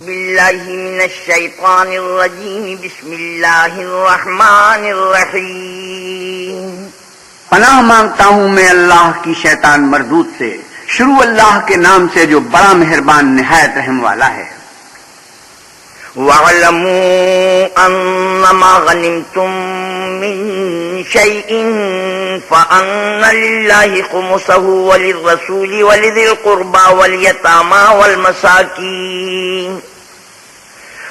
بالله من الشيطان الرجيم. بسم الله الرحمن الرحيم. پناہ مانگتا ہوں میں اللہ کی شیطان مردود سے شروع اللہ کے نام سے جو بڑا مہربان نہایت رحم والا ہے۔ واعلموا أنما غنمتم من شيء فأن لله خمسه وللرسول ولذي القربى واليتامى والمساكين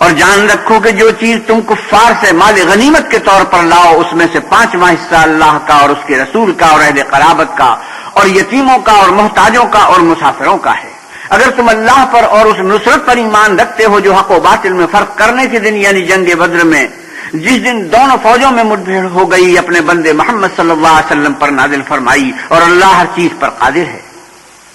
اور جان رکھو کہ جو چیز تم کفار سے مال غنیمت کے طور پر لاؤ، اس میں سے پانچواں حصہ اللہ کا اور اس کے رسول کا اور اہل قرابت کا اور یتیموں کا اور محتاجوں کا اور مسافروں کا ہے۔ اگر تم اللہ پر اور اس نصرت پر ایمان رکھتے ہو جو حق و باطل میں فرق کرنے کے دن یعنی جنگ بدر میں، جس دن دونوں فوجوں میں مٹ ہو گئی، اپنے بندے محمد صلی اللہ علیہ وسلم پر نازل فرمائی اور اللہ ہر چیز پر قادر ہے۔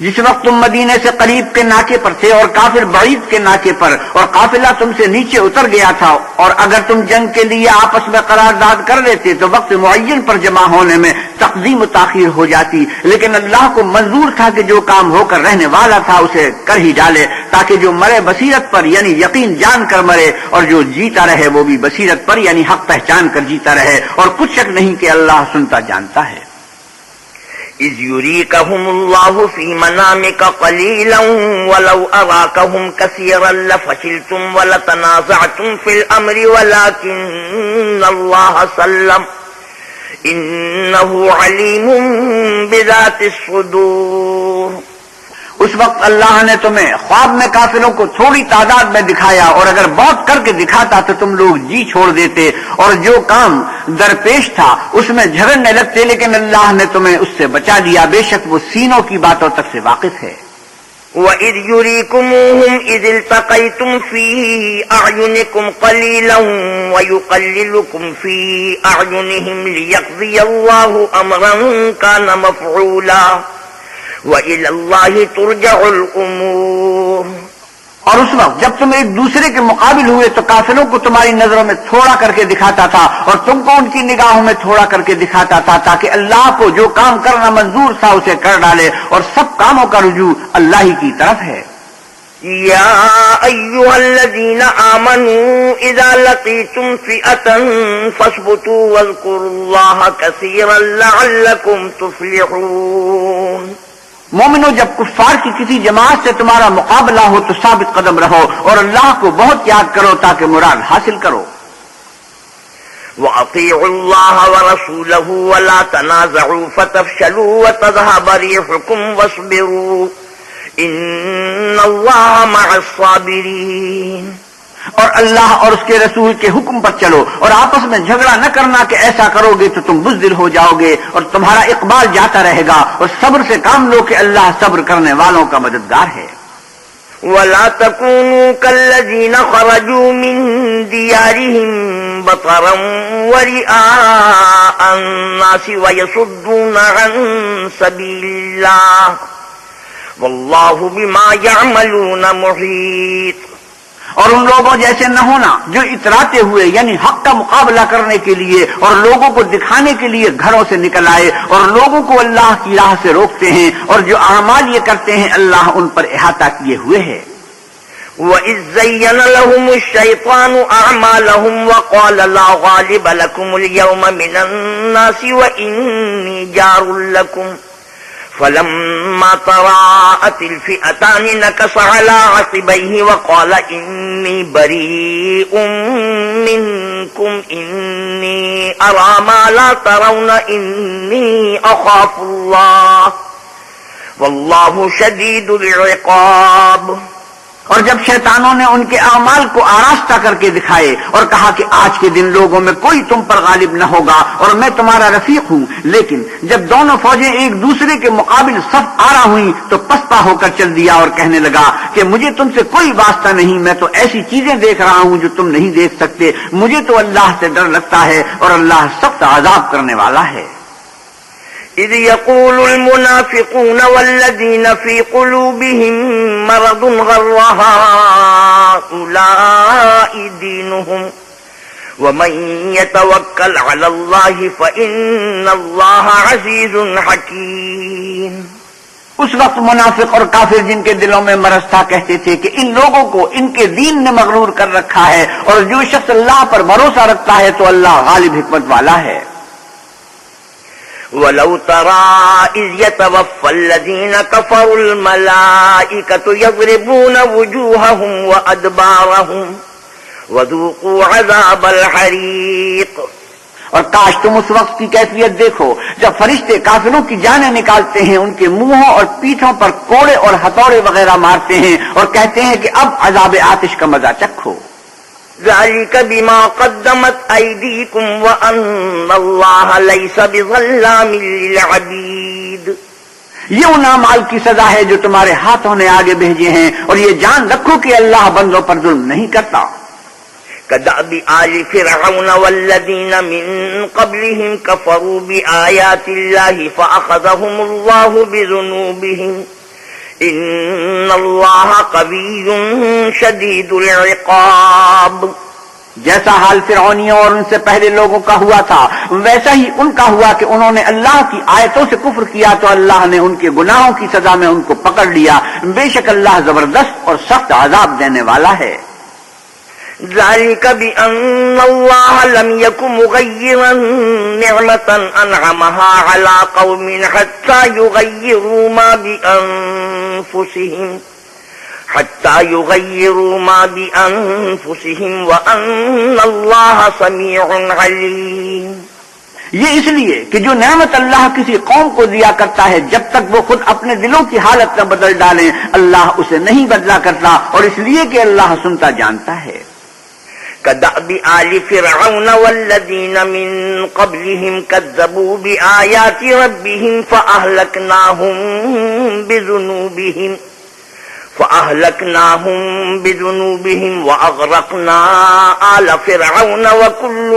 جس وقت تم مدینے سے قریب کے ناکے پر تھے اور کافر بعید کے ناکے پر اور قافلہ تم سے نیچے اتر گیا تھا اور اگر تم جنگ کے لیے آپس میں قرارداد کر لیتے تو وقت معین پر جمع ہونے میں تقدیم و تاخیر ہو جاتی۔ لیکن اللہ کو منظور تھا کہ جو کام ہو کر رہنے والا تھا اسے کر ہی ڈالے تاکہ جو مرے بصیرت پر یعنی یقین جان کر مرے اور جو جیتا رہے وہ بھی بصیرت پر یعنی حق پہچان کر جیتا رہے اور کچھ شک نہیں کہ اللہ سنتا جانتا ہے۔ إذ يريكهم الله في منامك قليلا ولو أراكهم كثيرا لفشلتم ولتنازعتم في الأمر ولكن الله سلم. إنه عليم بذات الصدور. اس وقت اللہ نے تمہیں خواب میں کافروں کو تھوڑی تعداد میں دکھایا اور اگر بہت کر کے دکھاتا تو تم لوگ جی چھوڑ دیتے اور جو کام درپیش تھا اس میں جھگڑنے لگتے لیکن اللہ نے تمہیں اس سے بچا دیا بے شک وہ سینوں کی باتوں تک سے واقف ہے۔ وَإِذْ يُرِيكُمُوهُمْ إِذِ الْتَقَيْتُمْ فِي أَعْيُنِكُمْ قَلِيلًا وَيُقَلِّلُكُمْ فِي أَعْيُنِهِمْ لِيَقْضِيَ اللَّهُ أَمْرًا كَانَ مَفْعُولًا۔ وَإِلَى اللَّهِ تُرْجَعُ الْأُمُورِ۔ اور اس وقت جب تم ایک دوسرے کے مقابل ہوئے تو کافروں کو تمہاری نظروں میں تھوڑا کر کے دکھاتا تھا اور تم کو ان کی نگاہوں میں تھوڑا کر کے دکھاتا تھا تاکہ اللہ کو جو کام کرنا منظور تھا اسے کر ڈالے اور سب کاموں کا رجوع اللہ ہی کی طرف ہے۔ يا أيها الذين آمنوا إذا لقيتم فئة فاثبتوا واذكروا الله كثيرا لعلكم تفلحون۔ مومنو، جب کفار کی کسی جماعت سے تمہارا مقابلہ ہو تو ثابت قدم رہو اور اللہ کو بہت یاد کرو تاکہ مراد حاصل کرو۔ وأطيعوا الله ورسوله ولا تنازعوا فتفشلوا وتذهب ريحكم واصبروا إن الله مع الصابرين۔ اور اللہ اور اس کے رسول کے حکم پر چلو اور آپس میں جھگڑا نہ کرنا کہ ایسا کرو گے تو تم بزدل ہو جاؤ گے اور تمہارا اقبال جاتا رہے گا اور صبر سے کام لو کہ اللہ صبر کرنے والوں کا مددگار ہے۔ ولا تكونوا كالذين خرجوا من ديارهم بطرا ورئاء الناس ويصدون عن سبيل الله والله بما يعملون محيط۔ اور ان لوگوں جیسے نہ ہونا جو اتراتے ہوئے یعنی حق کا مقابلہ کرنے کے لیے اور لوگوں کو دکھانے کے لیے گھروں سے نکل آئے اور لوگوں کو اللہ کی راہ سے روکتے ہیں اور جو اعمال یہ کرتے ہیں، اللہ ان پر احاطہ کیے ہوئے ہے۔ وَإِذْ زَيَّنَ لَهُمُ الشَّيْطَانُ أَعْمَالَهُمْ وَقَالَ لَا غَالِبَ لَكُمُ الْيَوْمَ مِنَ النَّاسِ وَإِنِّي جَارٌ لَكُمْ فلما تراءت الفئتان نكس على عصبيه وقال إني بريء منكم، إني أرى ما لا ترون، إني أخاف الله. والله شديد العقاب. اور جب شیطانوں نے ان کے اعمال کو آراستہ کر کے دکھائے اور کہا کہ آج کے دن لوگوں میں کوئی تم پر غالب نہ ہوگا اور میں تمہارا رفیق ہوں، لیکن جب دونوں فوجیں ایک دوسرے کے مقابل سب آرا ہوئی تو پسپا ہو کر چل دیا اور کہنے لگا کہ مجھے تم سے کوئی واسطہ نہیں، میں تو ایسی چیزیں دیکھ رہا ہوں جو تم نہیں دیکھ سکتے۔ مجھے تو اللہ سے ڈر لگتا ہے اور اللہ سخت عذاب کرنے والا ہے۔ إذ يقول المنافقون والذين في قلوبهم مرض غر هؤلاء دينهم. ومن يتوكل على الله فإن الله عزيز حكيم. اس وقت منافق اور کافر جن کے دلوں میں مرستہ کہتے تھے کہ ان لوگوں کو ان کے دین نے مغرور کر رکھا ہے اور جو شخص اللہ پر بھروسہ رکھتا ہے تو اللہ غالب حکمت والا ہے۔ ولو ترى إذ يتوفى الذين كفروا الملائكة يضربون وجوههم وأدبارهم وذوقوا عذاب الحريق. اور کاش تم اس وقت کی کیفیت دیکھو جب فرشتے کافروں کی جانیں نکالتے ہیں، ان کے منہوں اور پیٹھوں پر کوڑے اور ہتھوڑے وغیرہ مارتے ہیں اور کہتے ہیں کہ اب عذاب آتش کا مزہ چکھو۔ ذلك بما قدمت أيديكم وأن الله ليس بظلام للعبيد یہ ان مال کی سزا ہے جو تمہارے ہاتھوں نے آگے بھیجے ہیں اور یہ جان رکھو کہ اللہ بندوں پر ظلم نہیں کرتا۔ كدأب آل فرعون والذين من قبلهم كفروا بآيات الله فأخذهم الله بذنوبهم ان اللہ قوی شدید العقاب۔ جیسا حال فرعونیوں اور ان سے پہلے لوگوں کا ہوا تھا، ویسا ہی ان کا ہوا کہ انہوں نے اللہ کی آیتوں سے کفر کیا تو اللہ نے ان کے گناہوں کی سزا میں ان کو پکڑ لیا۔ بے شک اللہ زبردست اور سخت عذاب دینے والا ہے۔ ذلك بأن الله لم يكن مغيرا نعمة أنعمها على قوم حتى يغيروا ما بأنفسهم حتى يغيروا ما بأنفسهم وأن الله سميع عليم یہ اس لیے کہ جو نعمت اللہ کسی قوم کو دیا کرتا ہے، جب تک وہ خود اپنے دلوں کی حالت نہ بدل ڈالیں، اللہ اسے نہیں بدلا کرتا اور اس لیے کہ اللہ سنتا جانتا ہے۔ كدأب آل فرعون والذين من قبلهم كذبوا بآيات ربهم فأهلكناهم بذنوبهم فأهلكناهم بذنوبهم وأغرقنا آل فرعون وكل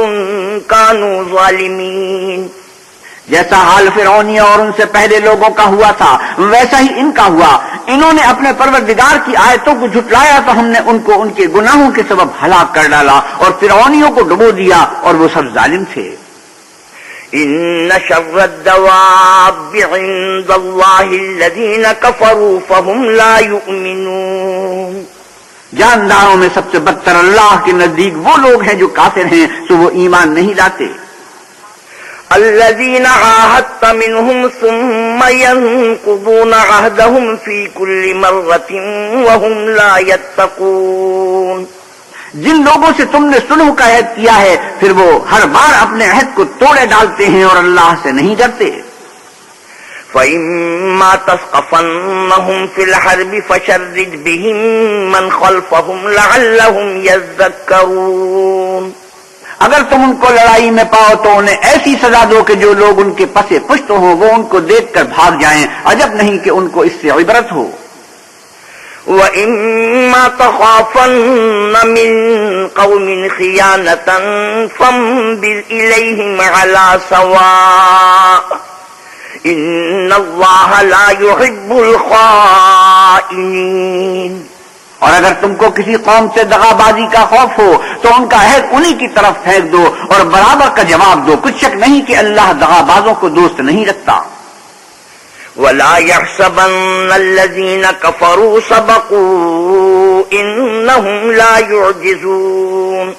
كانوا ظالمين جیسا حال فرونیا اور ان سے پہلے لوگوں کا ہوا تھا ویسا ہی ان کا ہوا۔ انہوں نے اپنے پروردگار کی آیتوں کو جھٹلایا تو ہم نے ان کو ان کے گناہوں کے سبب ہلاک کر ڈالا اور فرونیوں کو ڈبو دیا اور وہ سب ظالم تھے۔ ان شر الدواب عند الله الذين كفروا فهم لا يؤمنون۔ جانداروں میں سب سے بدتر اللہ کے نزدیک وہ لوگ ہیں جو کافر ہیں تو وہ ایمان نہیں لاتے۔ الذين عاهدت منهم ثم ينقضون عهدهم في كل مرة وهم لا يتقون. جن لوگوں سے تم نے سلح کا عہد کیا ہے، پھر وہ ہر بار اپنے عہد کو توڑے ڈالتے ہیں اور اللہ سے نہیں ڈرتے۔ فإما تثقفنهم في الحرب فشرد بهم من خلفهم لعلهم يذكرون۔ اگر تم ان کو لڑائی میں پاؤ تو انہیں ایسی سزا دو کہ جو لوگ ان کے پسے پشت ہوں وہ ان کو دیکھ کر بھاگ جائیں۔ عجب نہیں کہ ان کو اس سے عبرت ہو۔ وَإِمَّا تَخَافَنَّ مِن قَوْمٍ خِيَانَةً فَانبِذْ إِلَيْهِمْ عَلَى سَوَاءٍ إِنَّ اللَّهَ لَا يُحِبُّ الْخَائِنِينَ اور اگر تم کو کسی قوم سے دغا بازی کا خوف ہو تو ان کا عہد انہی کی طرف پھینک دو اور برابر کا جواب دو۔ کچھ شک نہیں کہ اللہ دغا بازوں کو دوست نہیں رکھتا۔ ولا يحسبن الذين كفروا سبقوا انهم لا يعجزون۔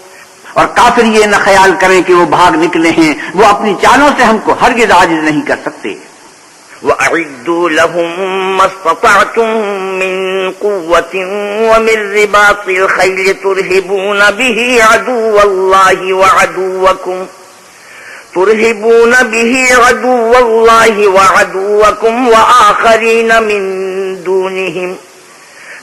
اور کافر یہ نہ خیال کریں کہ وہ بھاگ نکلے ہیں۔ وہ اپنی چالوں سے ہم کو ہرگز عاجز نہیں کر سکتے۔ وأعدوا لهم ما استطعتم من قوة ومن رباط الخيل ترهبون به عدو الله وعدوكم. ترهبون به عدو الله وعدوكم وآخرين من دونهم.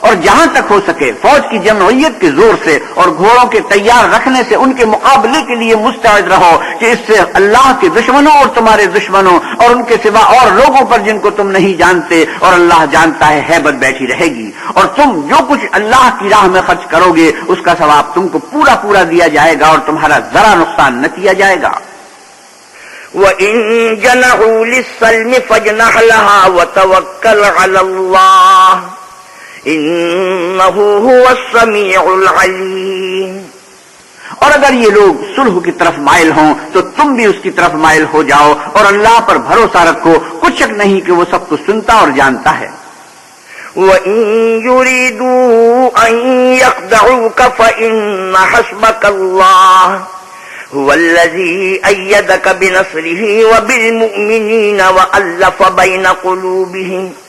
اور جہاں تک ہو سکے فوج کی جمعیت کے زور سے اور گھوڑوں کے تیار رکھنے سے ان کے مقابلے کے لیے مستعد رہو کہ اس سے اللہ کے دشمنوں اور تمہارے دشمنوں اور ان کے سوا اور لوگوں پر جن کو تم نہیں جانتے اور اللہ جانتا ہے حیبت بیٹھی رہے گی اور تم جو کچھ اللہ کی راہ میں خرچ کرو گے، اس کا ثواب تم کو پورا پورا دیا جائے گا اور تمہارا ذرا نقصان نہ کیا جائے گا۔ وَإِن جَنَحُوا لِلسَّلْمِ فَجْنَحْ لَهَا وَتَوَكَّلْ عَلَى اللَّهِ انه هو السميع العليم اور اگر یہ لوگ سلح کی طرف مائل ہوں، تو تم بھی اس کی طرف مائل ہو جاؤ اور اللہ پر بھروسہ رکھو۔ کچھ شک نہیں کہ وہ سب کچھ سنتا اور جانتا ہے۔ وَإِن يُرِيدُوا أَن يَخْدَعُوكَ فَإِنَّ حَسْبَكَ اللَّهُ هُوَ الَّذِي أَيَّدَكَ بِنَصْرِهِ وَبِالْمُؤْمِنِينَ وَأَلَّفَ بَيْنَ قُلُوبِهِمْ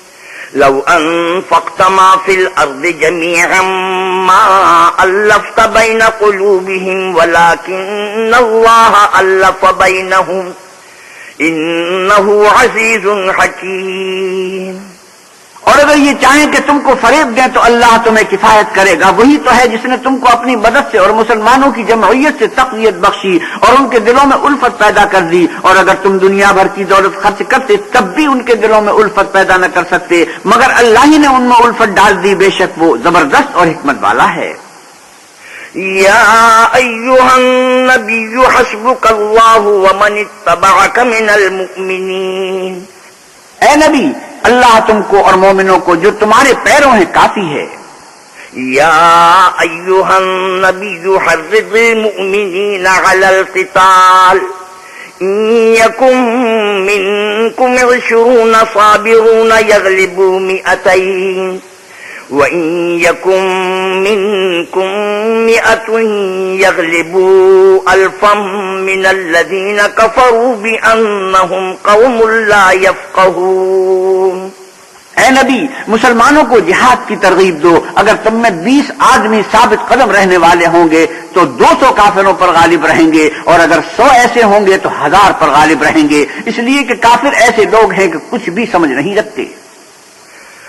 لو أنفقت ما في الأرض جميعا ما ألفت بين قلوبهم، ولكن الله ألف بينهم. إنه عزيز حكيم. اور اگر یہ چاہیں کہ تم کو فریب دیں تو اللہ تمہیں کفایت کرے گا۔ وہی تو ہے جس نے تم کو اپنی مدد سے اور مسلمانوں کی جمعیت سے تقویت بخشی اور ان کے دلوں میں الفت پیدا کر دی۔ اور اگر تم دنیا بھر کی دولت خرچ کرتے تب بھی ان کے دلوں میں الفت پیدا نہ کر سکتے۔ مگر اللہ ہی نے ان میں الفت ڈال دی۔ بے شک وہ زبردست اور حکمت والا ہے۔ یا ایوہ النبی حسبک اللہ ومن اتبعک من المؤمنین۔ اے نبی اللہ تم کو اور مومنوں کو جو تمہارے پیروں ہیں کافی ہے۔ یا ایوہ النبی حرد المؤمنین علی القتال۔ یکم منکم عشرون صابرون یغلبو مئتین۔ وَإِن يَكُن مِّنكُم مِّئَةٌ يَغْلِبُوا أَلْفًا مِّنَ الَّذِينَ كَفَرُوا بِأَنَّهُمْ قَوْمٌ لَّا يَفْقَهُونَ اے نبی، مسلمانوں کو جہاد کی ترغیب دو۔ اگر تم میں بیس آدمی ثابت قدم رہنے والے ہوں گے، تو دو سو کافروں پر غالب رہیں گے۔ اور اگر سو ایسے ہوں گے، تو ہزار پر غالب رہیں گے۔ اس لیے کہ کافر ایسے لوگ ہیں کہ کچھ بھی سمجھ نہیں رکھتے۔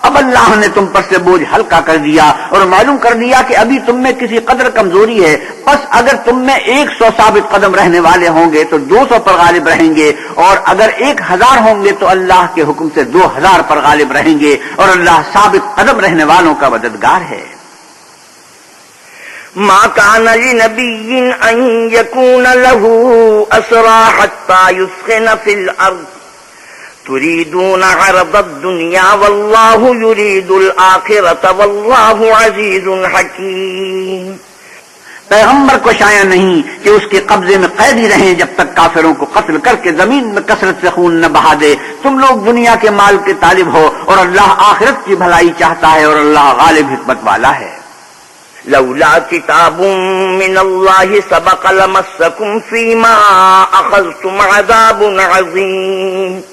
اب اللہ نے تم پر سے بوجھ ہلکا کر دیا اور معلوم کر دیا کہ ابھی تم میں کسی قدر کمزوری ہے۔ بس اگر تم میں ایک سو ثابت قدم رہنے والے ہوں گے تو دو سو پر غالب رہیں گے اور اگر ایک ہزار ہوں گے تو اللہ کے حکم سے دو ہزار پر غالب رہیں گے اور اللہ ثابت قدم رہنے والوں کا مددگار ہے۔ ما كان لنبي أن يكون له أسرى حتى يسخن في الأرض. تريدون عرض الدنيا والله يريد الآخرة والله عزيز حكيم. پیغمبر کو شایا نہیں کہ اس کے قبضے میں قیدی رہیں جب تک کافروں کو قتل کر کے زمین میں کثرت سے خون نہ بہا دے۔ تم لوگ دنیا کے مال کے طالب ہو اور اللہ آخرت کی بھلائی چاہتا ہے اور اللہ غالب حکمت والا ہے۔ لولا كتاب من الله سبق لمسكم فيما أخذتم عذاب عظيم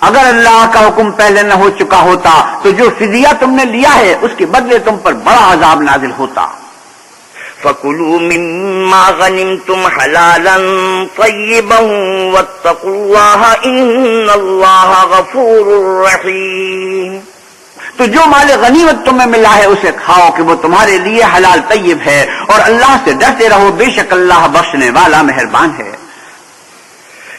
اگر اللہ کا حکم پہلے نہ ہو چکا ہوتا تو جو فضیا تم نے لیا ہے اس کے بدلے تم پر بڑا عذاب نازل ہوتا۔ فَكُلُوا مِمَّا غَنِمْتُمْ حَلَالًا طَيِّبًا وَاتَّقُوا اللَّهَ إِنَّ اللَّهَ غَفُورٌ رَحِيمٌ۔ تو جو مال غنیمت تمہیں ملا ہے اسے کھاؤ کہ وہ تمہارے لیے حلال طیب ہے اور اللہ سے ڈرتے رہو بے شک اللہ بخشنے والا مہربان ہے۔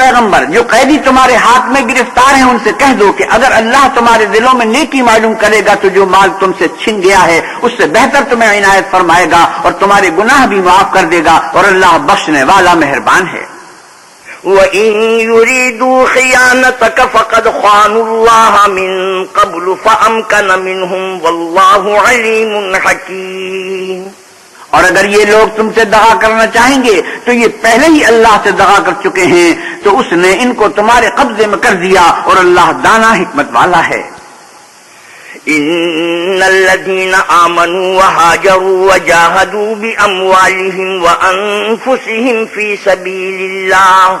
پیغمبر، جو قیدی تمہارے ہاتھ میں گرفتار ہیں، ان سے کہہ دو کہ اگر اللہ تمہارے دلوں میں نیکی معلوم کرے گا، تو جو مال تم سے چھن گیا ہے، اس سے بہتر تمہیں عنایت فرمائے گا اور تمہارے گناہ بھی معاف کر دے گا اور اللہ بخشنے والا مہربان ہے۔ وَإِن يُرِيدُوا خِيَانَتَكَ فَقَدْ خَانُوا اللَّهَ مِن قَبْلُ فَأَمْكَنَ مِنْهُمْ وَاللَّهُ عَلِيمٌ حَكِيمٌ۔ اور اگر یہ لوگ تم سے دغا کرنا چاہیں گے تو یہ پہلے ہی اللہ سے دغا کر چکے ہیں، تو اس نے ان کو تمہارے قبضے میں کر دیا اور اللہ دانا حکمت والا ہے۔ ان الذين امنوا وهاجروا وجاهدوا باموالهم وانفسهم في سبيل الله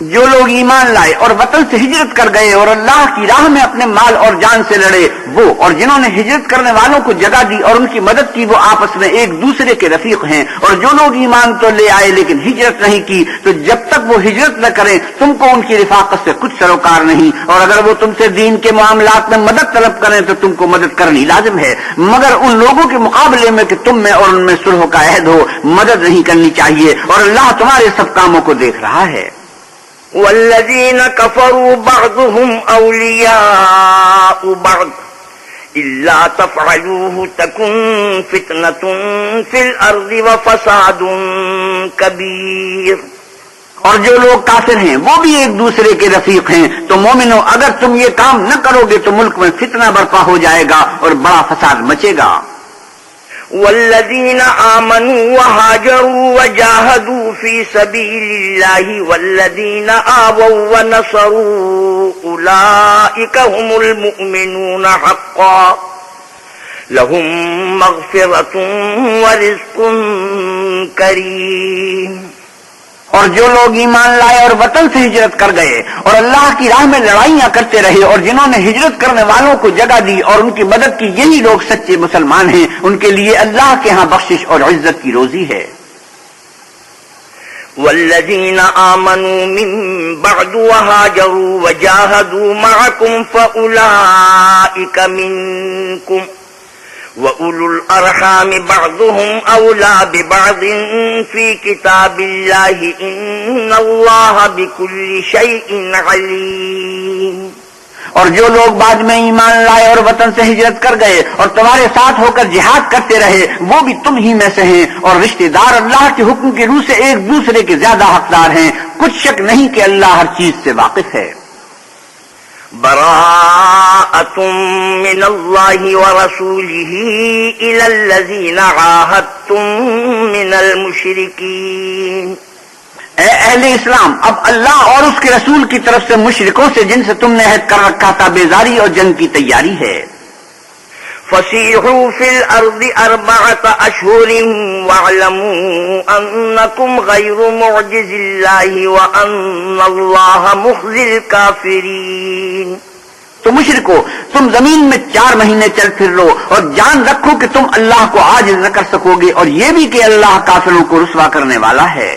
جو لوگ ایمان لائے اور وطن سے ہجرت کر گئے اور اللہ کی راہ میں اپنے مال اور جان سے لڑے، وہ اور جنہوں نے ہجرت کرنے والوں کو جگہ دی اور ان کی مدد کی، وہ آپس میں ایک دوسرے کے رفیق ہیں۔ اور جو لوگ ایمان تو لے آئے لیکن ہجرت نہیں کی، تو جب تک وہ ہجرت نہ کریں، تم کو ان کی رفاقت سے کچھ سروکار نہیں۔ اور اگر وہ تم سے دین کے معاملات میں مدد طلب کریں، تو تم کو مدد کرنی لازم ہے۔ مگر ان لوگوں کے مقابلے میں کہ تم میں اور ان میں سلح کا عہد ہو، مدد نہیں کرنی چاہیے۔ اور اللہ تمہارے سب کاموں کو دیکھ رہا ہے۔ والذين كفروا بعضهم أولياء بعض إلا تفعلوه تكن فتنة في الأرض وفساد كبير اور جو لوگ کافر ہیں، وہ بھی ایک دوسرے کے رفیق ہیں۔ تو مومنو، اگر تم یہ کام نہ کرو گے تو ملک میں فتنہ برپا ہو جائے گا اور بڑا فساد مچے گا۔ والذين آمنوا وهاجروا وجاهدوا في سبيل الله والذين آووا ونصروا أولئك هم المؤمنون حقا لهم مغفرة ورزق كريم اور جو لوگ ایمان لائے اور وطن سے ہجرت کر گئے اور اللہ کی راہ میں لڑائیاں کرتے رہے اور جنہوں نے ہجرت کرنے والوں کو جگہ دی اور ان کی مدد کی، یہی لوگ سچے مسلمان ہیں۔ ان کے لیے اللہ کے ہاں بخشش اور عزت کی روزی ہے۔ والذين آمنوا من بعد وهاجروا وجاهدوا معكم فأولئك منكم وَأُولُو الْأَرْحَامِ بَعْضُهُمْ أَوْلَى بِبَعْضٍ فِي كِتَابِ اللَّهِ إِنَّ اللَّهَ بِكُلِّ شَيْءٍ عَلِيمٌ۔ اور جو لوگ بعد میں ایمان لائے اور وطن سے ہجرت کر گئے اور تمہارے ساتھ ہو کر جہاد کرتے رہے، وہ بھی تم ہی میں سے ہیں۔ اور رشتہ دار اللہ کے حکم کی روح سے ایک دوسرے کے زیادہ حقدار ہیں۔ کچھ شک نہیں کہ اللہ ہر چیز سے واقف ہے۔ براءة من الله ورسوله إلى الذين عاهدتم من المشركين. اے اہل اسلام، اب اللہ اور اس کے رسول کی طرف سے مشرکوں سے جن سے تم نے عہد کر رکھا تھا، بیزاری اور جنگ کی تیاری ہے۔ فسيحوا في الأرض أربعة أشهر واعلموا أنكم غير معجز الله وأن الله مخزي الكافرين تو مشرکو، تم زمین میں چار مہینے چل پھر لو اور جان رکھو کہ تم اللہ کو آج نہ کر سکو گے اور یہ بھی کہ اللہ کافروں کو رسوا کرنے والا ہے۔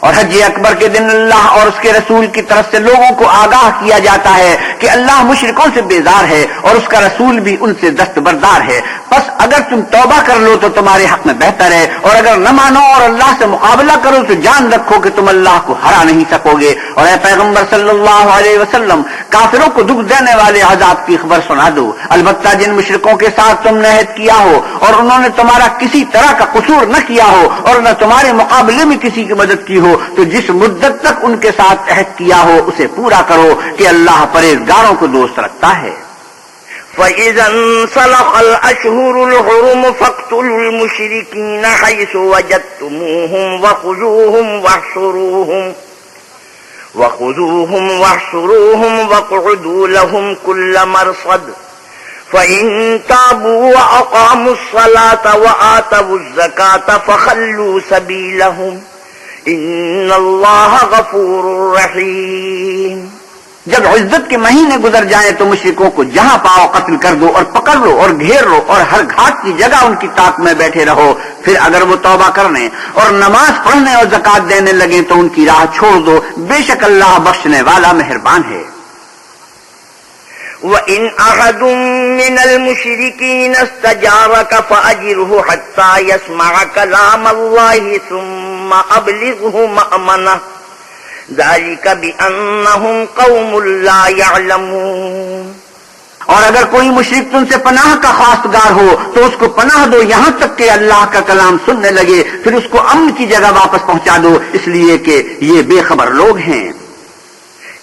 اور حج اکبر کے دن اللہ اور اس کے رسول کی طرف سے لوگوں کو آگاہ کیا جاتا ہے کہ اللہ مشرکوں سے بیزار ہے اور اس کا رسول بھی ان سے دستبردار ہے۔ بس اگر تم توبہ کر لو تو تمہارے حق میں بہتر ہے اور اگر نہ مانو اور اللہ سے مقابلہ کرو تو جان رکھو کہ تم اللہ کو ہرا نہیں سکو گے۔ اور اے پیغمبر صلی اللہ علیہ وسلم، کافروں کو دکھ دینے والے عذاب کی خبر سنا دو۔ البتہ جن مشرکوں کے ساتھ تم نے عہد کیا ہو اور انہوں نے تمہارا کسی طرح کا قصور نہ کیا ہو اور نہ تمہارے مقابلے میں کسی کی مدد کی ہو تو جس مدت تک ان کے ساتھ عہد کیا ہو، اسے پورا کرو کہ اللہ پرہیزگاروں کو دوست رکھتا ہے۔ فَإِذَا انْسَلَخَ الْأَشْهُرُ الْحُرُمُ فَاقْتُلُوا الْمُشْرِكِينَ حَيْثُ وَجَدْتُمُوهُمْ وَخُذُوهُمْ وَاحْصُرُوهُمْ وَخُذُوهُمْ وَاحْصُرُوهُمْ وَاقْعُدُوا لَهُمْ كُلَّ مَرْصَدٍ فَإِن تَابُوا وَأَقَامُوا الصَّلَاةَ وَآتَوُا الزَّكَاةَ فَخَلُّوا سَبِيلَهُمْ ان اللہ غفور رحیم جب عزت کے مہینے گزر جائیں تو مشرکوں کو جہاں پاؤ قتل کر دو اور پکڑ لو اور گھیر لو اور ہر گھاٹ کی جگہ ان کی طاق میں بیٹھے رہو۔ پھر اگر وہ توبہ کرنے اور نماز پڑھنے اور زکات دینے لگے تو ان کی راہ چھوڑ دو۔ بے شک اللہ بخشنے والا مہربان ہے۔ وَإِنْ أَحَدٌ مِّنَ الْمُشْرِكِينَ اسْتَجَارَكَ فَأَجِرْهُ حَتَّى يَسْمَعَ كَلَامَ اللَّهِ ثُمَّ ثم أبلغه مأمنة ذلك بأنهم قوم لا يعلمون۔ اور اگر کوئی مشرق تم سے پناہ کا خواستگار ہو تو اس کو پناہ دو یہاں تک کہ اللہ کا کلام سننے لگے، پھر اس کو امن کی جگہ واپس پہنچا دو۔ اس لیے کہ یہ بے خبر لوگ ہیں۔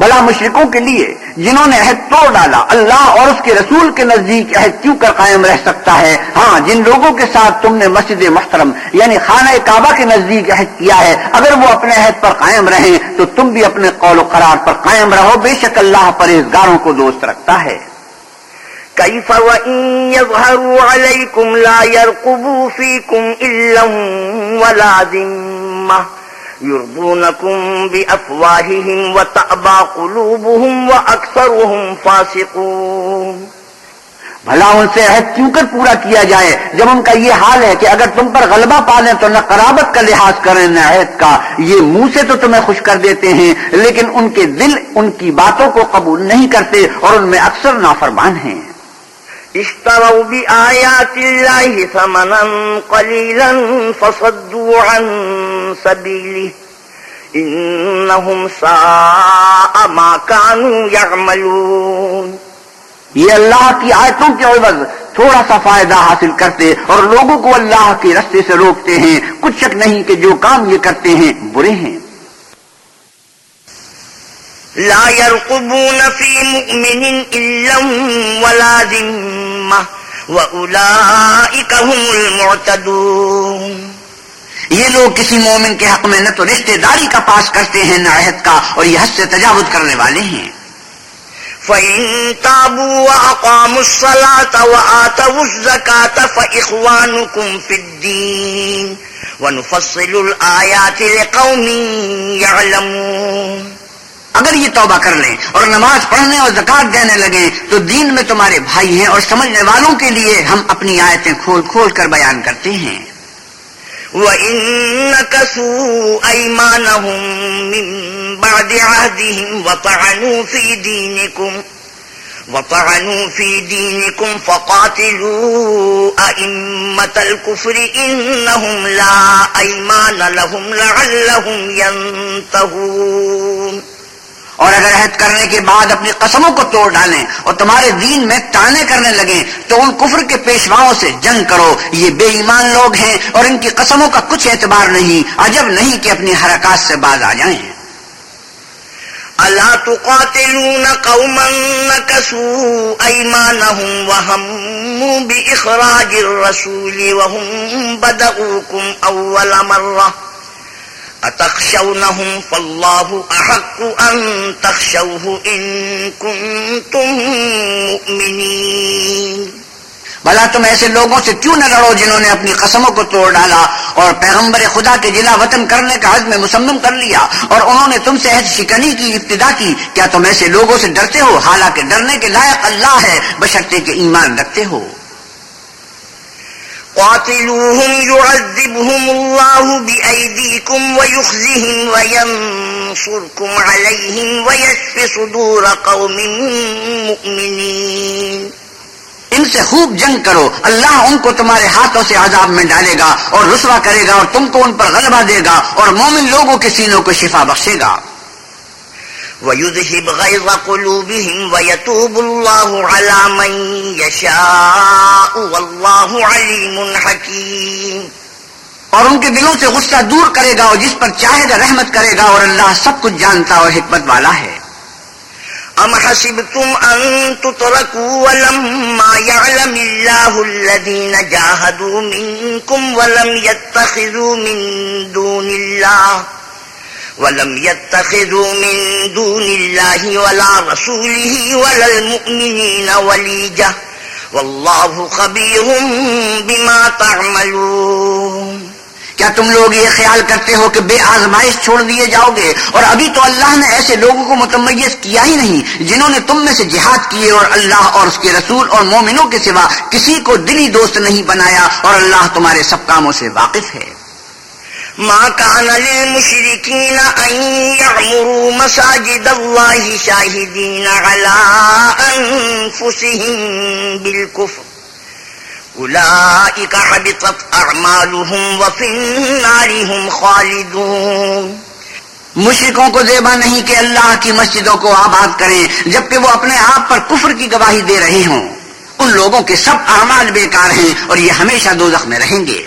بلا مشرکوں کے لیے جنہوں نے عہد توڑ ڈالا، اللہ اور اس کے رسول کے نزدیک عہد کیوں کر قائم رہ سکتا ہے؟ ہاں جن لوگوں کے ساتھ تم نے مسجد محترم یعنی خانہ کعبہ کے نزدیک عہد کیا ہے، اگر وہ اپنے عہد پر قائم رہیں تو تم بھی اپنے قول و قرار پر قائم رہو، بے شک اللہ پرہیزگاروں کو دوست رکھتا ہے۔ كيف وإن يظهروا عليكم لا يرقبوا فيكم إلا ولا ذمة يرضونكم بأفواههم وتأبى قلوبهم وأكثرهم فاسقون. بھلا ان سے عہد کیوں کر پورا کیا جائے؟ جب ان کا یہ حال ہے کہ اگر تم پر غلبہ پالیں تو نہ قرابت کا لحاظ کریں، نہ عہد کا۔ یہ منہ سے تو تمہیں خوش کر دیتے ہیں، لیکن ان کے دل ان کی باتوں کو قبول نہیں کرتے اور ان میں اکثر نافرمان ہیں۔ اشتروا بآيات الله ثمنا قليلا فصدوا عن سبيله. إنهم ساء ما كانوا يعملون. یہ اللہ کی آیتوں کے عوض تھوڑا سا فائدہ حاصل کرتے اور لوگوں کو اللہ کے رستے سے روکتے ہیں۔ کچھ شک نہیں کہ جو کام یہ کرتے ہیں برے ہیں۔ لا يرقبون في مؤمن إلا ولا ذمة وأولئك هم المعتدون. یہ لوگ کسی مومن کے حق میں نہ تو رشتہ داری کا پاس کرتے ہیں نہ عہد کا اور یہ حد سے تجاوز کرنے والے ہیں۔ فَإِن تَابُوا وَأَقَامُوا الصَّلَاةَ وَآتَوُا الزَّكَاةَ فَإِخْوَانُكُمْ فِي الدِّينِ وَنُفَصِّلُ الْآيَاتِ لِقَوْمٍ يَعْلَمُونَ. اگر یہ توبہ کر لیں اور نماز پڑھنے اور زکات دینے لگیں تو دین میں تمہارے بھائی ہیں اور سمجھنے والوں کے لیے ہم اپنی آیتیں کھول کھول کر بیان کرتے ہیں۔ وَإِن نَكَسُوا أَيْمَانَهُم مِّن بَعْدِ عَهْدِهِمْ وَطَعَنُوا فِي دِينِكُمْ وَطَعَنُوا فِي دِينِكُمْ فَقَاتِلُوا أَئِمَّةَ الكفر إنهم لا أيمان لهم لعلهم ينتهون اور اگر عہد کرنے کے بعد اپنی قسموں کو توڑ ڈالیں اور تمہارے دین میں تانے کرنے لگیں، تو ان کفر کے پیشواؤں سے جنگ کرو۔ یہ بے ایمان لوگ ہیں اور ان کی قسموں کا کچھ اعتبار نہیں۔ عجب نہیں کہ اپنی حرکات سے باز آ جائیں۔ ألا تقاتلون قوما نكسوا أيمانهم الرسول وهم بدأوكم أول مرة أتخشونهم فالله أحق أن تخشوه إن كنتم مؤمنين. بلا تم ایسے لوگوں سے کیوں نہ لڑو جنہوں نے اپنی قسموں کو توڑ ڈالا اور پیغمبر خدا کے جلا وطن کرنے کا عزم مسمم کر لیا اور انہوں نے تم سے عہد شکنی کی، ابتدا کی۔ کیا تم ایسے لوگوں سے ڈرتے ہو؟ حالانکہ ڈرنے کے لائق اللہ ہے، بشرطے کے ایمان رکھتے ہو۔ قاتلوهم يعذبهم الله بأيديكم ويخزهم وينصركم عليهم ويشف صدور قوم مؤمنين. ان سے خوب جنگ کرو، اللہ ان کو تمہارے ہاتھوں سے عذاب میں ڈالے گا اور رسوا کرے گا اور تم کو ان پر غلبہ دے گا اور مومن لوگوں کے سینوں کو شفا بخشے گا۔ ويذهب غيظ قلوبهم ويتوب الله على من يشاء والله عليم حكيم۔ اور ان کے دلوں سے غصہ دور کرے گا اور جس پر چاہے گا رحمت کرے گا اور اللہ سب کچھ جانتا اور حکمت والا ہے۔ أم حسبتم أن تتركوا ولما يعلم الله الذين جاهدوا منكم ولم يتخذوا من دون الله ولم يتخذوا من دون الله ولا رسوله ولا المؤمنين وليجة. والله خبير بما تعملون. کیا تم لوگ یہ خیال کرتے ہو کہ بے آزمائش چھوڑ دیے جاؤ گے اور ابھی تو اللہ نے ایسے لوگوں کو متمیز کیا ہی نہیں جنہوں نے تم میں سے جہاد کیے اور اللہ اور اس کے رسول اور مومنوں کے سوا کسی کو دلی دوست نہیں بنایا اور اللہ تمہارے سب کاموں سے واقف ہے۔ ما كان للمشركين أن يعمروا مساجد الله شاهدين على أنفسهم بالكفر. أولئك حبطت أعمالهم وفي النار هم خالدون. مشرکوں کو زیبا نہیں کہ اللہ کی مسجدوں کو آباد کریں، جبکہ وہ اپنے آپ پر کفر کی گواہی دے رہے ہوں۔ ان لوگوں کے سب اعمال بیکار ہیں اور یہ ہمیشہ دوزخ میں رہیں گے۔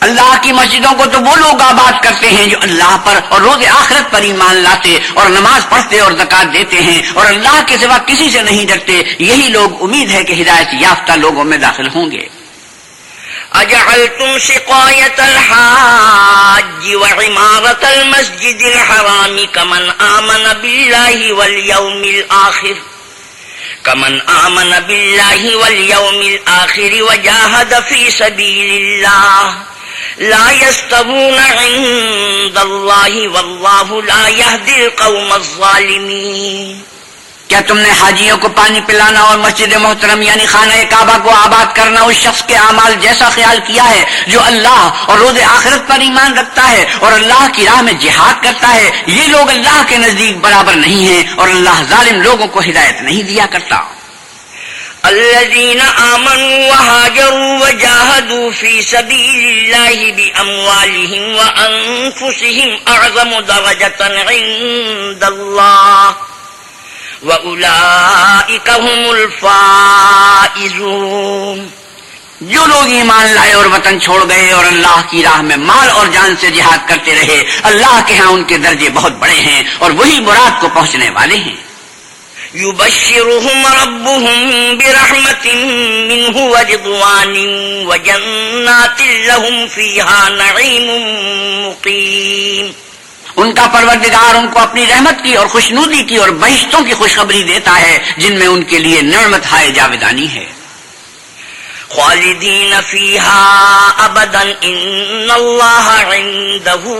اللہ کی مسجدوں کو تو وہ لوگ آباد کرتے ہیں جو اللہ پر اور روز آخرت پر ایمان لاتے اور نماز پڑھتے اور زکات دیتے ہیں اور اللہ کے سوا کسی سے نہیں ڈرتے، یہی لوگ امید ہے کہ ہدایت یافتہ لوگوں میں داخل ہوں گے۔ أجعلتم سقاية الحاج وعمارة المسجد الحرام كمن آمن بالله واليوم الآخر كمن آمن بالله واليوم الآخر وجاهد في سبيل الله لا يستوون عند الله والله لا يهدي القوم الظالمين کیا تم نے حاجیوں کو پانی پلانا اور مسجد محترم یعنی خانہ کعبہ کو آباد کرنا اس شخص کے اعمال جیسا خیال کیا ہے جو اللہ اور روز آخرت پر ایمان رکھتا ہے اور اللہ کی راہ میں جہاد کرتا ہے؟ یہ لوگ اللہ کے نزدیک برابر نہیں ہیں اور اللہ ظالم لوگوں کو hidayت نہیں دیا کرتا۔ الذين آمنوا وهاجروا وجاهدوا في سبيل الله بأموالهم وأنفسهم أعظم درجة عند الله وَأُولَئِكَ هُمُ الْفَائِزُونَ جو لوگ ایمان لائے اور وطن چھوڑ گئے اور اللہ کی راہ میں مال اور جان سے جہاد کرتے رہے، اللہ کے ہاں ان کے درجے بہت بڑے ہیں اور وہی مراد کو پہنچنے والے ہیں۔ يبشرهم ربهم برحمة منه ورضوان وجنات لهم فيها نعيم مقيم. ان کا پروردگار ان کو اپنی رحمت کی اور خوشنودی کی اور بہشتوں کی خوشخبری دیتا ہے، جن میں ان کے لیے نعمت ہائے جاویدانی ہے۔ خالدین فیہا ابدا، ان اللہ عنده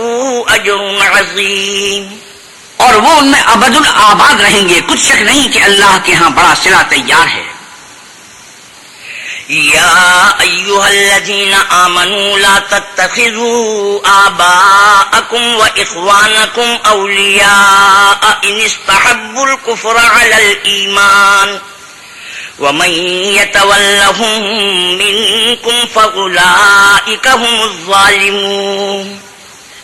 اجر عظیم۔ اور وہ ان میں ابد الآباد رہیں گے۔ کچھ شک نہیں کہ اللہ کے ہاں بڑا سلا تیار ہے۔ يا أيها الذين آمنوا لا تتخذوا آباءكم وإخوانكم أولياء إن استحبوا الكفر على الإيمان ومن يتولهم منكم فأولئك هم الظالمون۔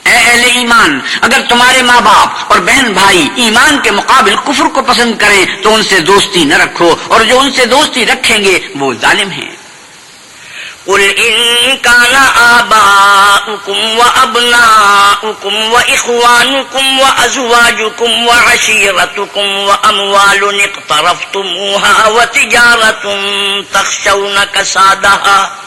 اے اہل ایمان، اگر تمہارے ماں باپ اور بہن بھائی ایمان کے مقابل کفر کو پسند کریں، تو ان سے دوستی نہ رکھو اور جو ان سے دوستی رکھیں گے، وہ ظالم ہیں۔ قل إن كان آباؤكم وأبناؤكم وإخوانكم وأزواجكم وعشيرتكم وأموال اقترفتموها وتجارة تخشون كسادها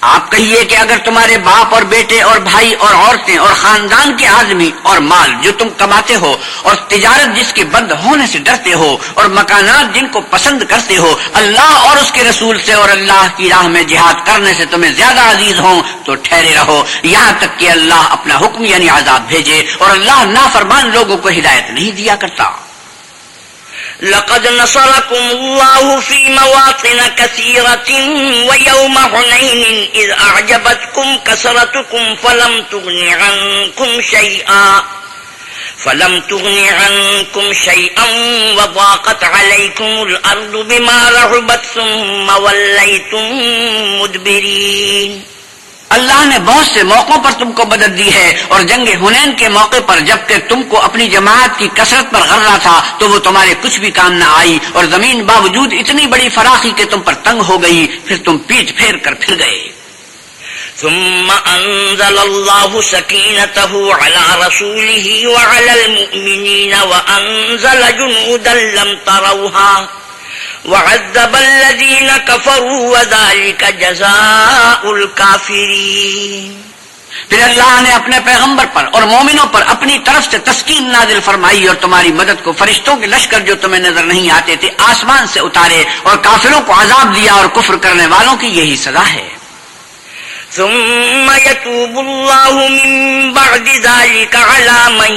آپ کہیے کہ اگر تمہارے باپ اور بیٹے اور بھائی اور عورتیں اور خاندان کے آدمی اور مال جو تم کماتے ہو اور تجارت جس کے بند ہونے سے ڈرتے ہو اور مکانات جن کو پسند کرتے ہو، اللہ اور اس کے رسول سے اور اللہ کی راہ میں جہاد کرنے سے تمہیں زیادہ عزیز ہوں، تو ٹھہرے رہو۔ یہاں تک کہ اللہ اپنا حکم یعنی آزاد بھیجے اور اللہ نافرمان لوگوں کو ہدایت نہیں دیا کرتا۔ لقد نصركم الله في مواطن كثيرة ويوم حنين إذ أعجبتكم كسرتكم فلم تغن عنكم شيئا فلم تغن عنكم شيئا وضاقت عليكم الأرض بما رحبت ثم وليتم مدبرين اللہ نے بہت سے موقعوں پر تم کو مدد دی ہے اور جنگ ہنین کے موقع پر جبکہ تم کو اپنی جماعت کی کثرت پر غرہ تھا تو وہ تمہارے کچھ بھی کام نہ آئی اور زمین باوجود اتنی بڑی فراخی کہ تم پر تنگ ہو گئی، پھر تم پیٹ پھیر کر پھر گئے۔ ثم انزل الله سكينته على رسوله وعلى المؤمنين وانزل جنودا لم تروها وعذب الذين كفروا وذلك جزاء الكافرين. پھر اللہ نے اپنے پیغمبر پر اور مومنوں پر اپنی طرف سے تسکین نازل فرمائی اور تمہاری مدد کو فرشتوں کے لشکر جو تمہیں نظر نہیں آتے تھے آسمان سے اتارے اور کافروں کو عذاب دیا اور کفر کرنے والوں کی یہی سزا ہے۔ ثم يتوب الله من بعد ذلك على من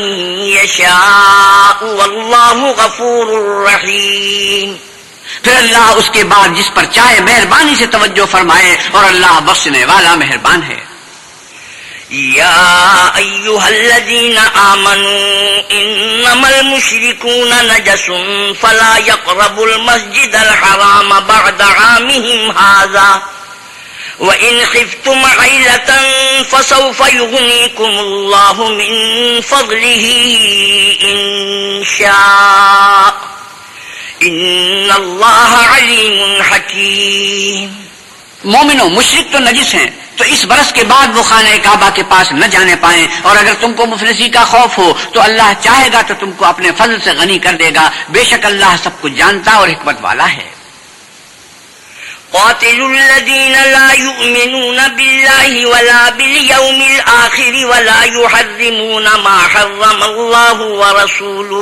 يشاء والله غفور رحيم۔ پھر اللہ اس کے بعد جس پر چاہے مہربانی سے توجہ فرمائے اور اللہ بخشنے والا مہربان ہے۔ يا أيها الذين آمنوا إنما المشركون نجس فلا يقربوا المسجد الحرام بعد عامهم هذا وإن خفتم عيلة فسوف يغنيكم الله من فضله إن شاء ان اللہ علیم حکیم مومنو مشرق تو نجس ہیں۔ تو اس برس کے بعد وہ خانہ کعبہ کے پاس نہ جانے پائیں۔ اور اگر تم کو مفلسی کا خوف ہو تو اللہ چاہے گا تو تم کو اپنے فضل سے غنی کر دے گا۔ بے شک اللہ سب کچھ جانتا اور حکمت والا ہے۔ قاتل الذين لا يؤمنون بالله ولا باليوم الآخر ولا يحرمون ما حرم الله ورسوله.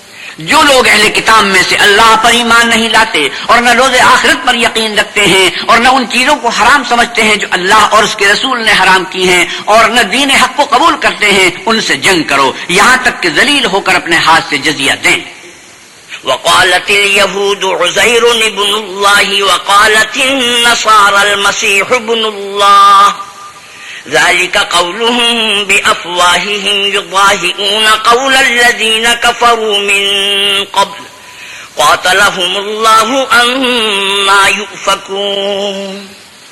جو لوگ اہل کتاب میں سے اللہ پر ایمان نہیں لاتے اور نہ روز آخرت پر یقین رکھتے ہیں اور نہ ان چیزوں کو حرام سمجھتے ہیں جو اللہ اور اس کے رسول نے حرام کی ہیں اور نہ دین حق کو قبول کرتے ہیں، ان سے جنگ کرو۔ یہاں تک کہ ذلیل ہو کر اپنے ہاتھ سے جزیہ دیں۔ وقالت اليهود عزير ابن الله وقالت النصارى المسيح ابن الله. ذلك قولهم بأفواههم يضاهئون قول الذين كفروا من قبل قاتلهم الله أنا يؤفكون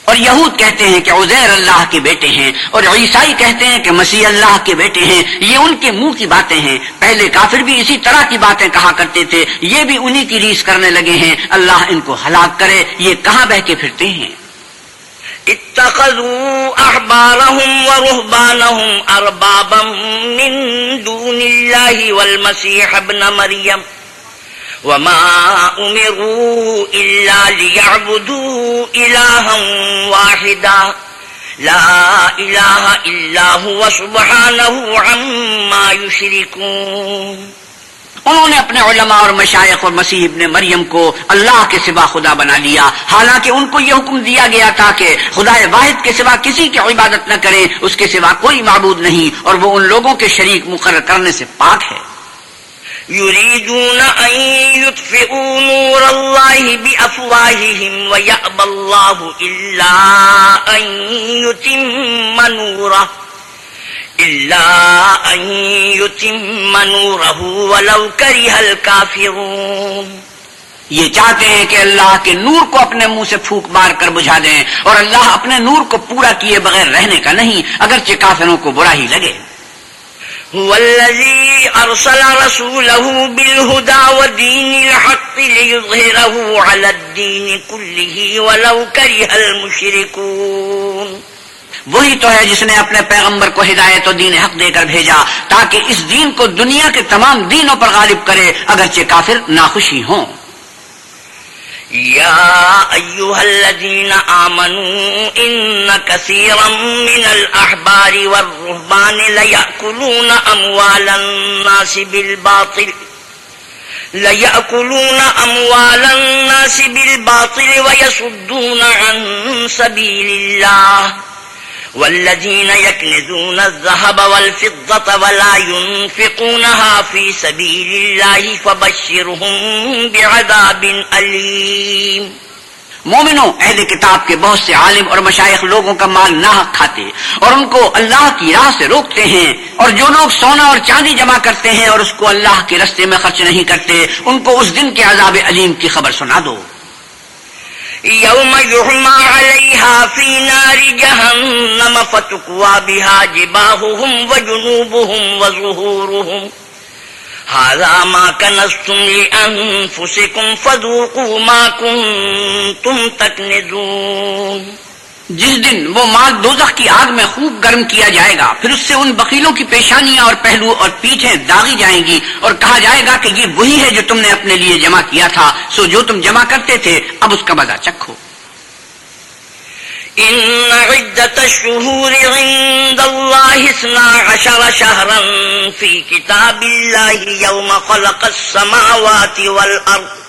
اور یہود کہتے ہیں کہ عزیر اللہ کے بیٹے ہیں اور عیسائی کہتے ہیں کہ مسیح اللہ کے بیٹے ہیں یہ ان کے منہ کی باتیں ہیں پہلے کافر بھی اسی طرح کی باتیں کہا کرتے تھے یہ بھی انہی کی ریس کرنے لگے ہیں اللہ ان کو ہلاک کرے یہ کہاں بہ کے پھرتے ہیں اتخذوا احبارهم ورهبانهم اربابا من دون الله والمسيح ابن مريم وما امروا الا ليعبدوا الها واحدا لا اله الا هو سبحانه عما يشركون انہوں نے اپنے علماء اور مشائق اور مسیح ابن مریم کو اللہ کے سوا خدا بنا لیا۔ حالانکہ ان کو یہ حکم دیا گیا تھا کہ خدا واحد کے سوا کسی کی عبادت نہ کریں، اس کے سوا کوئی معبود نہیں، اور وہ ان لوگوں کے شریک مقرر کرنے سے پاک ہے۔ يريدون أن يطفئوا نور الله بأفواههم ويأبى الله إلا أن يتم نوره۔ إلا أن يتم نوره ولو یہ چاہتے ہیں کہ اللہ کے نور کو اپنے منہ سے پھوک مار کر بجھا دیں اور اللہ اپنے نور کو پورا کیے بغیر رہنے کا نہیں، اگرچہ کافروں کو برا ہی لگے۔ هو الذي أرسل رسوله بالهدى ودين الحق ليظهره على الدين كله ولو كره المشركون۔ وہی تو ہے جس نے اپنے پیغمبر کو ہدایت و دین حق دے کر بھیجا تاکہ اس دین کو دنیا کے تمام دینوں پر غالب کرے، اگرچہ کافر ناخوشی ہوں۔ يا أيها الذين آمنوا إن كثيرا من الأحبار والرهبان ليأكلون أموال الناس بالباطل ليأكلون أموال الناس بالباطل ويصدون عن سبيل الله والذين يكنزون الذهب والفضة ولا ينفقونها في سبيل الله فبشرهم بعذاب أليم مومنوں اہل کتاب کے بہت سے عالم اور مشائق لوگوں کا مال نہ کھاتے اور ان کو اللہ کی راہ سے روکتے ہیں اور جو لوگ سونا اور چاندی جمع کرتے ہیں اور اس کو اللہ کے رستے میں خرچ نہیں کرتے، ان کو اس دن کے عذاب علیم کی خبر سنا دو۔ يوم يحمى عليها في نار جهنم فتقوى بها جباههم وجنوبهم وظهورهم. هذا ما كنستم لأنفسكم فذوقوا ما كنتم تكنزون. جس دن وہ مال دوزخ کی آگ میں خوب گرم کیا جائے گا، پھر اس سے ان بکیلوں کی پیشانیاں اور پہلو اور پیٹھیں داغی جائیں گی اور کہا جائے گا کہ یہ وہی ہے جو تم نے اپنے لیے جمع کیا تھا، سو جو تم جمع کرتے تھے، اب اس کا مزہ چکھو۔ ان عدت الشهور عند الله اثنا عشر شهرا في كتاب الله يوم خلق السماوات والأرض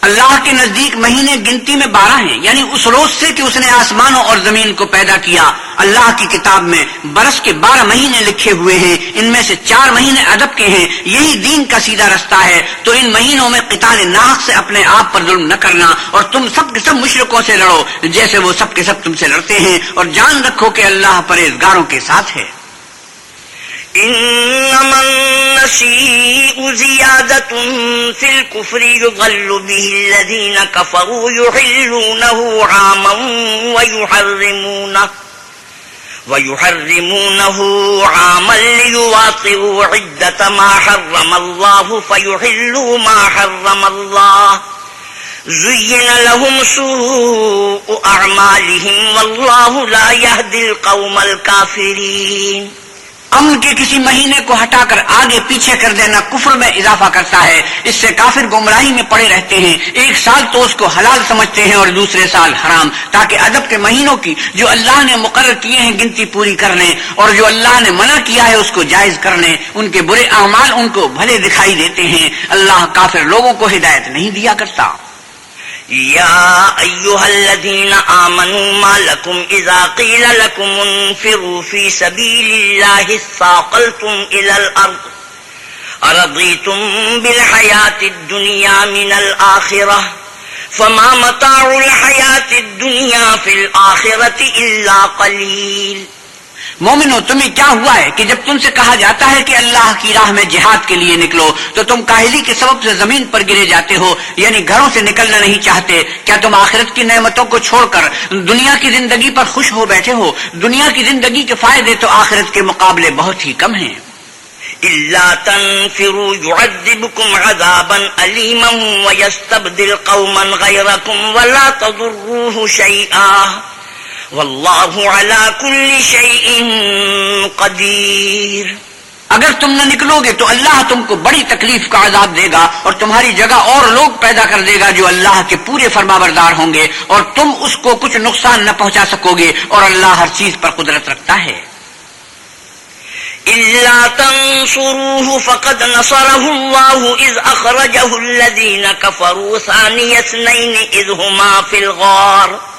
اللہ کے نزدیک مہینے گنتی میں بارہ ہیں۔ یعنی اس روز سے کہ اس نے آسمانوں اور زمین کو پیدا کیا۔ اللہ کی کتاب میں برس کے بارہ مہینے لکھے ہوئے ہیں۔ ان میں سے چار مہینے ادب کے ہیں۔ یہی دین کا سیدھا رستہ ہے۔ تو ان مہینوں میں قتال ناک سے اپنے آپ پر ظلم نہ کرنا اور تم سب کے سب مشرقوں سے لڑو، جیسے وہ سب کے سب تم سے لڑتے ہیں۔ اور جان رکھو کہ اللہ پرہیزگاروں کے ساتھ ہے۔ إنما النسيء زيادة في الكفر يضل به الذين كفروا يحلونه عاما ويحرمونه ويحرمونه عاما ليواطئوا عدة ما حرم الله فيحلوا ما حرم الله زين لهم سوء أعمالهم والله لا يهدي القوم الكافرين امن کے کسی مہینے کو ہٹا کر آگے پیچھے کر دینا کفر میں اضافہ کرتا ہے۔ اس سے کافر گمراہی میں پڑے رہتے ہیں۔ ایک سال تو اس کو حلال سمجھتے ہیں اور دوسرے سال حرام۔ تاکہ ادب کے مہینوں کی جو اللہ نے مقرر کیے ہیں گنتی پوری کر لیں اور جو اللہ نے منع کیا ہے اس کو جائز کر لیں۔ ان کے برے اعمال ان کو بھلے دکھائی دیتے ہیں۔ اللہ کافر لوگوں کو ہدایت نہیں دیا کرتا۔ يا أيها الذين آمنوا ما لكم إذا قيل لكم انفروا في سبيل الله استاقلتم إلى الأرض أرضيتم بالحياة الدنيا من الآخرة فما متاع الحياة الدنيا في الآخرة إلا قليل مومنو، تمہیں کیا ہوا ہے کہ جب تم سے کہا جاتا ہے کہ اللہ کی راہ میں جہاد کے لیے نکلو، تو تم کاہلی کے سبب سے زمین پر گرے جاتے ہو یعنی گھروں سے نکلنا نہیں چاہتے۔ کیا تم آخرت کی نعمتوں کو چھوڑ کر دنیا کی زندگی پر خوش ہو بیٹھے ہو؟ دنیا کی زندگی کے فائدے تو آخرت کے مقابلے بہت ہی کم ہیں۔ إلا تنفروا يعذبكم عذابا أليما ويستبدل قوما غيركم ولا تضروه شيئا۔ واللہ على كل شيء قدیر۔ اگر تم نہ نکلو گے تو اللہ تم کو بڑی تکلیف کا عذاب دے گا اور تمہاری جگہ اور لوگ پیدا کر دے گا جو اللہ کے پورے فرما بردار ہوں گے اور تم اس کو کچھ نقصان نہ پہنچا سکو گے اور اللہ ہر چیز پر قدرت رکھتا ہے۔ إلا تنصروه فقد نصره الله إذ أخرجه الذين كفروا ثاني اثنين إذ هما في الغار۔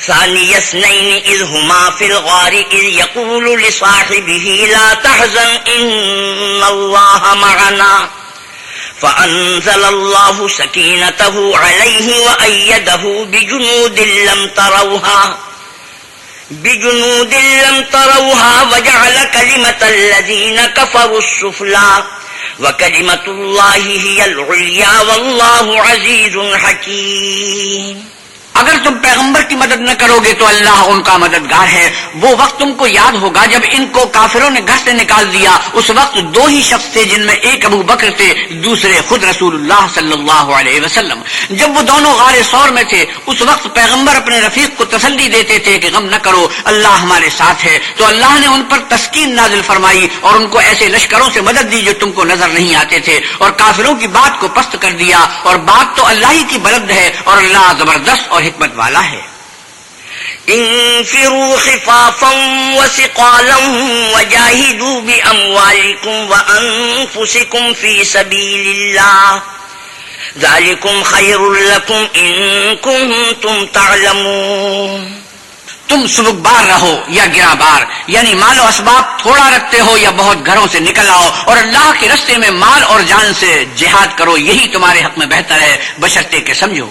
ثاني اثنين إذ هما في الغار إذ يقول لصاحبه لا تحزن إن الله معنا فأنزل الله سكينته عليه وأيده بجنود لم تروها بجنود لم تروها وجعل كلمة الذين كفروا السفلا وكلمة الله هي العليا والله عزيز حكيم اگر تم پیغمبر کی مدد نہ کرو گے تو اللہ ان کا مددگار ہے۔ وہ وقت تم کو یاد ہوگا جب ان کو کافروں نے گھر سے نکال دیا۔ اس وقت دو ہی شخص تھے جن میں ایک ابو بکر تھے، دوسرے خود رسول اللہ صلی اللہ علیہ وسلم۔ جب وہ دونوں غار سور میں تھے، اس وقت پیغمبر اپنے رفیق کو تسلی دیتے تھے کہ غم نہ کرو، اللہ ہمارے ساتھ ہے۔ تو اللہ نے ان پر تسکین نازل فرمائی اور ان کو ایسے لشکروں سے مدد دی جو تم کو نظر نہیں آتے تھے۔ اور کافروں کی بات کو پست کر دیا۔ اور بات تو اللہ ہی کی بلد ہے اور اللہ زبردست اور حکمت والا ہے۔ انفروا خفافا وثقالا وجاهدوا بأموالكم وأنفسكم في سبيل الله ذلكم خير لكم إن كنتم تعلمون۔ تم سبک بار رہو یا گرا بار یعنی مال و اسباب تھوڑا رکھتے ہو یا بہت گھروں سے نکل آؤ اور اللہ کے رستے میں مال اور جان سے جہاد کرو، یہی تمہارے حق میں بہتر ہے بشرتے کے سمجھو۔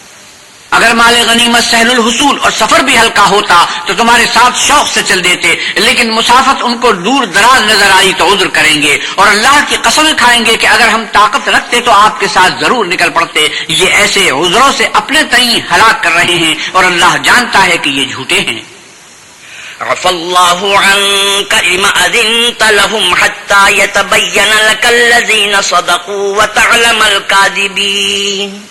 اگر مال غنیمت سہل الحصول اور سفر بھی ہلکا ہوتا تو تمہارے ساتھ شوق سے چل دیتے، لیکن مسافت ان کو دور دراز نظر آئی تو عذر کریں گے اور اللہ کی قسم کھائیں گے کہ اگر ہم طاقت رکھتے تو آپ کے ساتھ ضرور نکل پڑتے۔ یہ ایسے عذروں سے اپنے تئیں ہلاک کر رہے ہیں اور اللہ جانتا ہے کہ یہ جھوٹے ہیں۔ عفى الله عنك لما أذنت لهم حتى يتبين لك الذين صدقوا وتعلم الكاذبين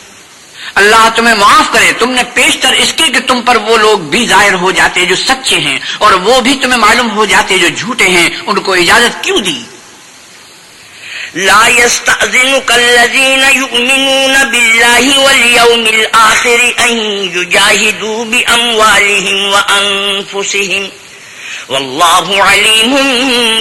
اللہ تمہیں معاف کرے۔ تم نے پیشتر اس کے کہ تم پر وہ لوگ بھی ظاہر ہو جاتے جو سچے ہیں اور وہ بھی تمہیں معلوم ہو جاتے جو جھوٹے ہیں۔ ان کو اجازت کیوں دی؟ لا يستأذنك الذين يؤمنون بالله واليوم الآخر أن يجاهدوا بأموالهم وأنفسهم والله عليم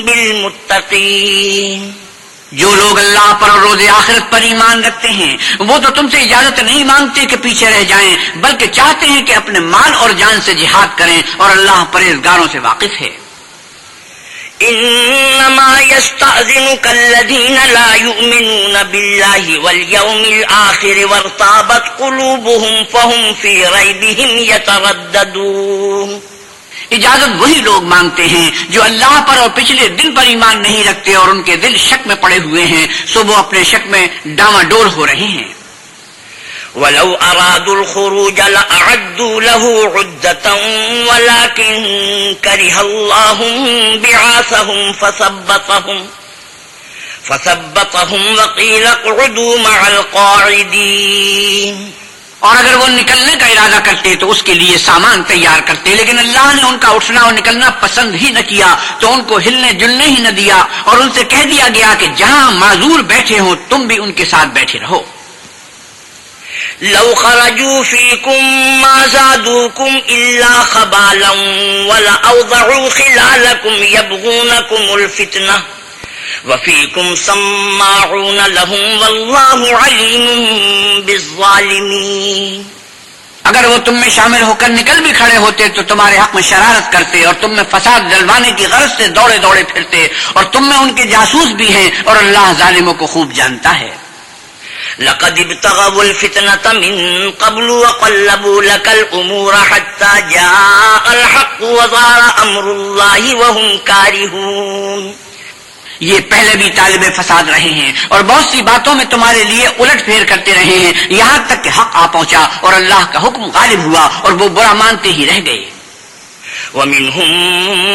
بالمتقين۔ جو لوگ اللہ پر اور روز آخرت پر ایمان رکھتے ہیں، وہ تو تم سے اجازت نہیں مانگتے کہ پیچھے رہ جائیں، بلکہ چاہتے ہیں کہ اپنے مال اور جان سے جہاد کریں اور اللہ پرہیزگاروں سے واقف ہے۔ انما يستأذنك الذين لا يؤمنون بالله واليوم الآخر وارتابت قلوبهم فهم في ريبهم يترددون اجازت وہی لوگ مانگتے ہیں جو اللہ پر اور پچھلے دن پر ایمان نہیں رکھتے اور ان کے دل شک میں پڑے ہوئے ہیں، سو وہ اپنے شک میں ڈاما ڈول ہو رہے ہیں۔ ولو أرادوا الخروج لأعدوا له عدة ولكن كره الله بعاثهم فثبطهم فثبطهم وقيل اقعدوا مع القاعدين اور اگر وہ نکلنے کا ارادہ کرتے تو اس کے لیے سامان تیار کرتے، لیکن اللہ نے ان کا اٹھنا اور نکلنا پسند ہی نہ کیا، تو ان کو ہلنے جلنے ہی نہ دیا اور ان سے کہہ دیا گیا کہ جہاں معذور بیٹھے ہوں تم بھی ان کے ساتھ بیٹھے رہو۔ لو خرجوا فيكم ما زادوكم إلا خبالا ولا أوضعوا خلالكم يبغونكم الفتنة وفيكم سماعون لهم والله عليم بالظالمين. اگر وہ تم میں شامل ہو کر نکل بھی کھڑے ہوتے تو تمہارے حق میں شرارت کرتے اور تم میں فساد جلوانے کی غرض سے دوڑے دوڑے پھرتے اور تم میں ان کے جاسوس بھی ہیں اور اللہ ظالموں کو خوب جانتا ہے۔ لقد ابتغوا الفتنة من قبل وقلبوا لك الأمور حتى جاء الحق وظهر أمر الله وهم كارهون. یہ پہلے بھی طالب فساد رہے ہیں اور بہت سی باتوں میں تمہارے لیے الٹ پھیر کرتے رہے ہیں۔ یہاں تک کہ حق آ پہنچا اور اللہ کا حکم غالب ہوا اور وہ برا مانتے ہی رہ گئے۔ ومنهم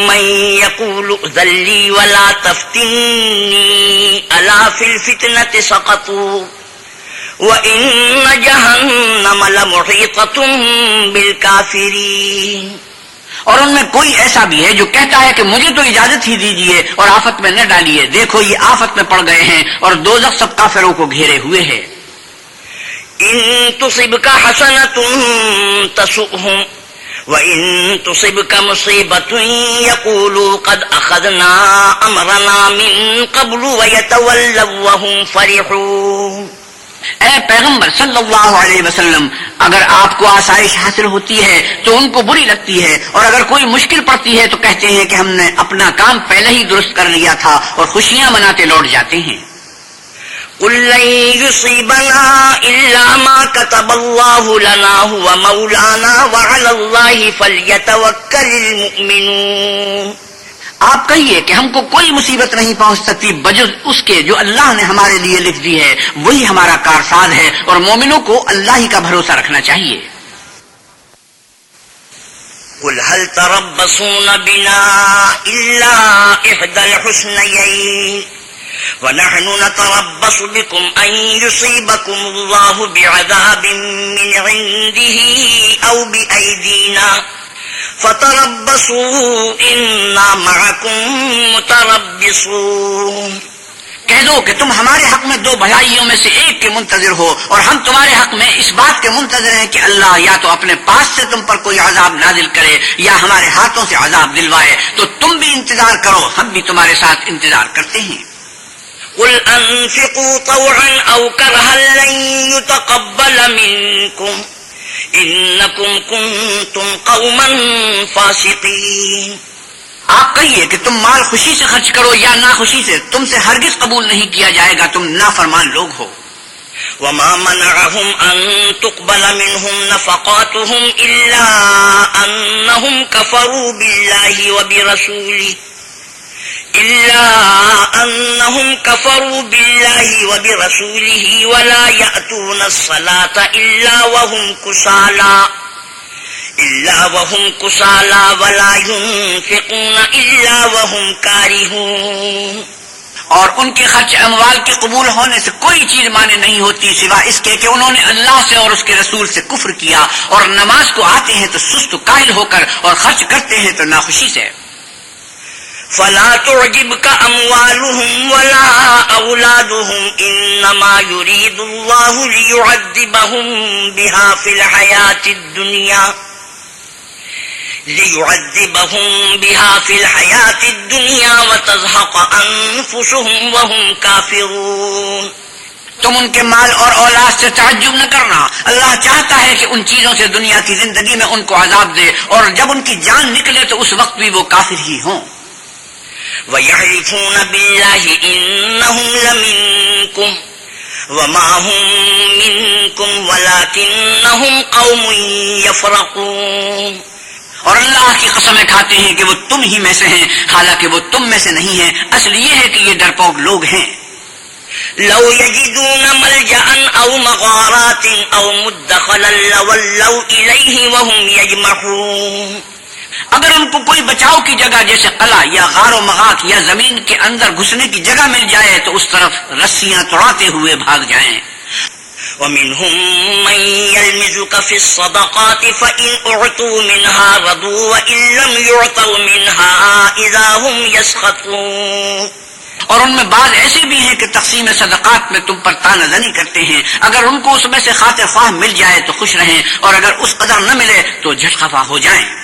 من يقول ذلي ولا تفتني ألا في الفتنة سقطوا وَإِنَّ جَهَنَّمَ لَمُحِيطَةٌ بِالْكَافِرِينَ اور ان میں کوئی ایسا بھی ہے جو کہتا ہے کہ مجھے تو اجازت ہی دیجیے اور آفت میں نہ ڈالیے۔ دیکھو، یہ آفت میں پڑ گئے ہیں اور دو سب کافروں کو گھیرے ہوئے ہیں۔ ان تصبك حسنة تسؤهم وإن تصبك مصيبة يقولوا قد أخذنا أمرنا من قبل ويتولوا وهم فرحون۔ اے پیغمبر صلی اللہ علیہ وسلم، اگر آپ کو آسائش حاصل ہوتی ہے تو ان کو بری لگتی ہے، اور اگر کوئی مشکل پڑتی ہے تو کہتے ہیں کہ ہم نے اپنا کام پہلے ہی درست کر لیا تھا اور خوشیاں مناتے لوٹ جاتے ہیں۔ آپ کہیے کہ ہم کو کوئی مصیبت نہیں پہنچ سکتی، بجز اس کے جو اللہ نے ہمارے لیے لکھ دی ہے، وہی ہمارا کارساز ہے اور مومنوں کو اللہ ہی کا بھروسہ رکھنا چاہیے۔ قل هل تربصون بنا إلا إحدى الحسنيين؟ ونحن نتربص بكم أن يصيبكم الله بعذاب من عنده أو بأيدينا. فتربصوا إنا معكم متربصون کہہ دو کہ تم ہمارے حق میں دو بھلائیوں میں سے ایک کے منتظر ہو اور ہم تمہارے حق میں اس بات کے منتظر ہیں کہ اللہ یا تو اپنے پاس سے تم پر کوئی عذاب نازل کرے یا ہمارے ہاتھوں سے عذاب دلوائے تو تم بھی انتظار کرو، ہم بھی تمہارے ساتھ انتظار کرتے ہیں۔ قل انفقوا طوعا او كرها لن يتقبل منكم انکم کنتم قوما فاسقین آپ کہیے کہ تم مال خوشی سے خرچ کرو یا ناخوشی سے تم سے ہرگز قبول نہیں کیا جائے گا تم نافرمان لوگ ہو۔ وما منعهم ان تقبل منهم نفقاتهم الا انهم كفروا بالله وبرسوله إلا أنهم كفروا بالله وبرسوله ولا يأتون الصلاة إلا وهم كسالا إلا وهم كسالا ولا ينفقون إلا وهم كارهون. اور ان کے خرچ اموال کے قبول ہونے سے کوئی چیز مانے نہیں ہوتی سوا اس کے کہ انہوں نے اللہ سے اور اس کے رسول سے کفر کیا اور نماز کو آتے ہیں تو سست قائل ہو کر اور خرچ کرتے ہیں تو ناخوشی سے۔ فلا تعجبك أموالهم ولا أولادهم إنما يريد الله ليعذبهم بها في الحياة الدنيا ليعذبهم بها في الحياة الدنيا وتزهق أنفسهم وهم كافرون تم ان کے مال اور اولاد سے تعجب نہ کرنا۔ اللہ چاہتا ہے کہ ان چیزوں سے دنیا کی زندگی میں ان کو عذاب دے اور جب ان کی جان نکلے تو اس وقت بھی وہ کافر ہی ہوں۔ ويحلفون بالله إنهم لمنكم وما هم منكم ولكنهم قوم يفرقون اور اللہ کی قسمیں کھاتے ہیں کہ وہ تم ہی میں سے ہیں، حالانکہ وہ تم میں سے نہیں ہیں۔ اصل یہ ہے کہ یہ ڈرپوک لوگ ہیں۔ لو يجدون ملجأ أو مغارات أو مدخلا لولوا إليه وهم يجمحون اگر ان کو کوئی بچاؤ کی جگہ جیسے قلعہ یا غار و مغاق یا زمین کے اندر گھسنے کی جگہ مل جائے تو اس طرف رسیاں توڑاتے ہوئے بھاگ جائیں۔ ومنهم من يلمزك في الصدقات فإن أعطوا منها رضوا وإن لم يعطوا منها إذا هم يسخطون۔ اور ان میں بعض ایسے بھی ہیں کہ تقسیم صدقات میں تم پر تانہ زنی کرتے ہیں۔ اگر ان کو اس میں سے خاطر خواہ مل جائے تو خوش رہیں اور اگر اس قدر نہ ملے تو جھٹ خفا ہو جائیں۔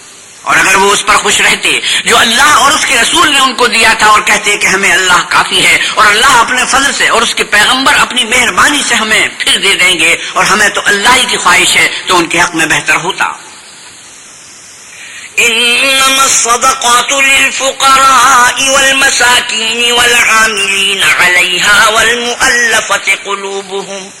اور اگر وہ اس پر خوش رہتے، جو اللہ اور اس کے رسول نے ان کو دیا تھا اور کہتے کہ ہمیں اللہ کافی ہے اور اللہ اپنے فضل سے اور اس کے پیغمبر اپنی مہربانی سے ہمیں پھر دے دیں گے اور ہمیں تو اللہ ہی کی خواہش ہے، تو ان کے حق میں بہتر ہوتا۔ انما الصدقات للفقراء والمساكين والعاملين عليها والمؤلفة قلوبهم۔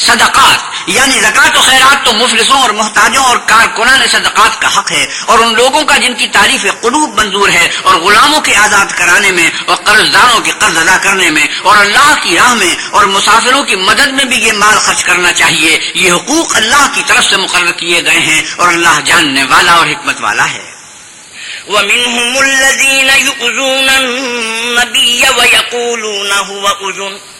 صدقات۔ یعنی زکات و خیرات تو مفلسوں اور محتاجوں اور کارکنان صدقات کا حق ہے اور ان لوگوں کا جن کی تعریف قلوب منظور ہے اور غلاموں کے آزاد کرانے میں اور قرض داروں کے قرض ادا کرنے میں اور اللہ کی راہ میں اور مسافروں کی مدد میں بھی یہ مال خرچ کرنا چاہیے۔ یہ حقوق اللہ کی طرف سے مقرر کیے گئے ہیں اور اللہ جاننے والا اور حکمت والا ہے۔ ومنهم الذين يؤذون النبي ويقولون هو أذن۔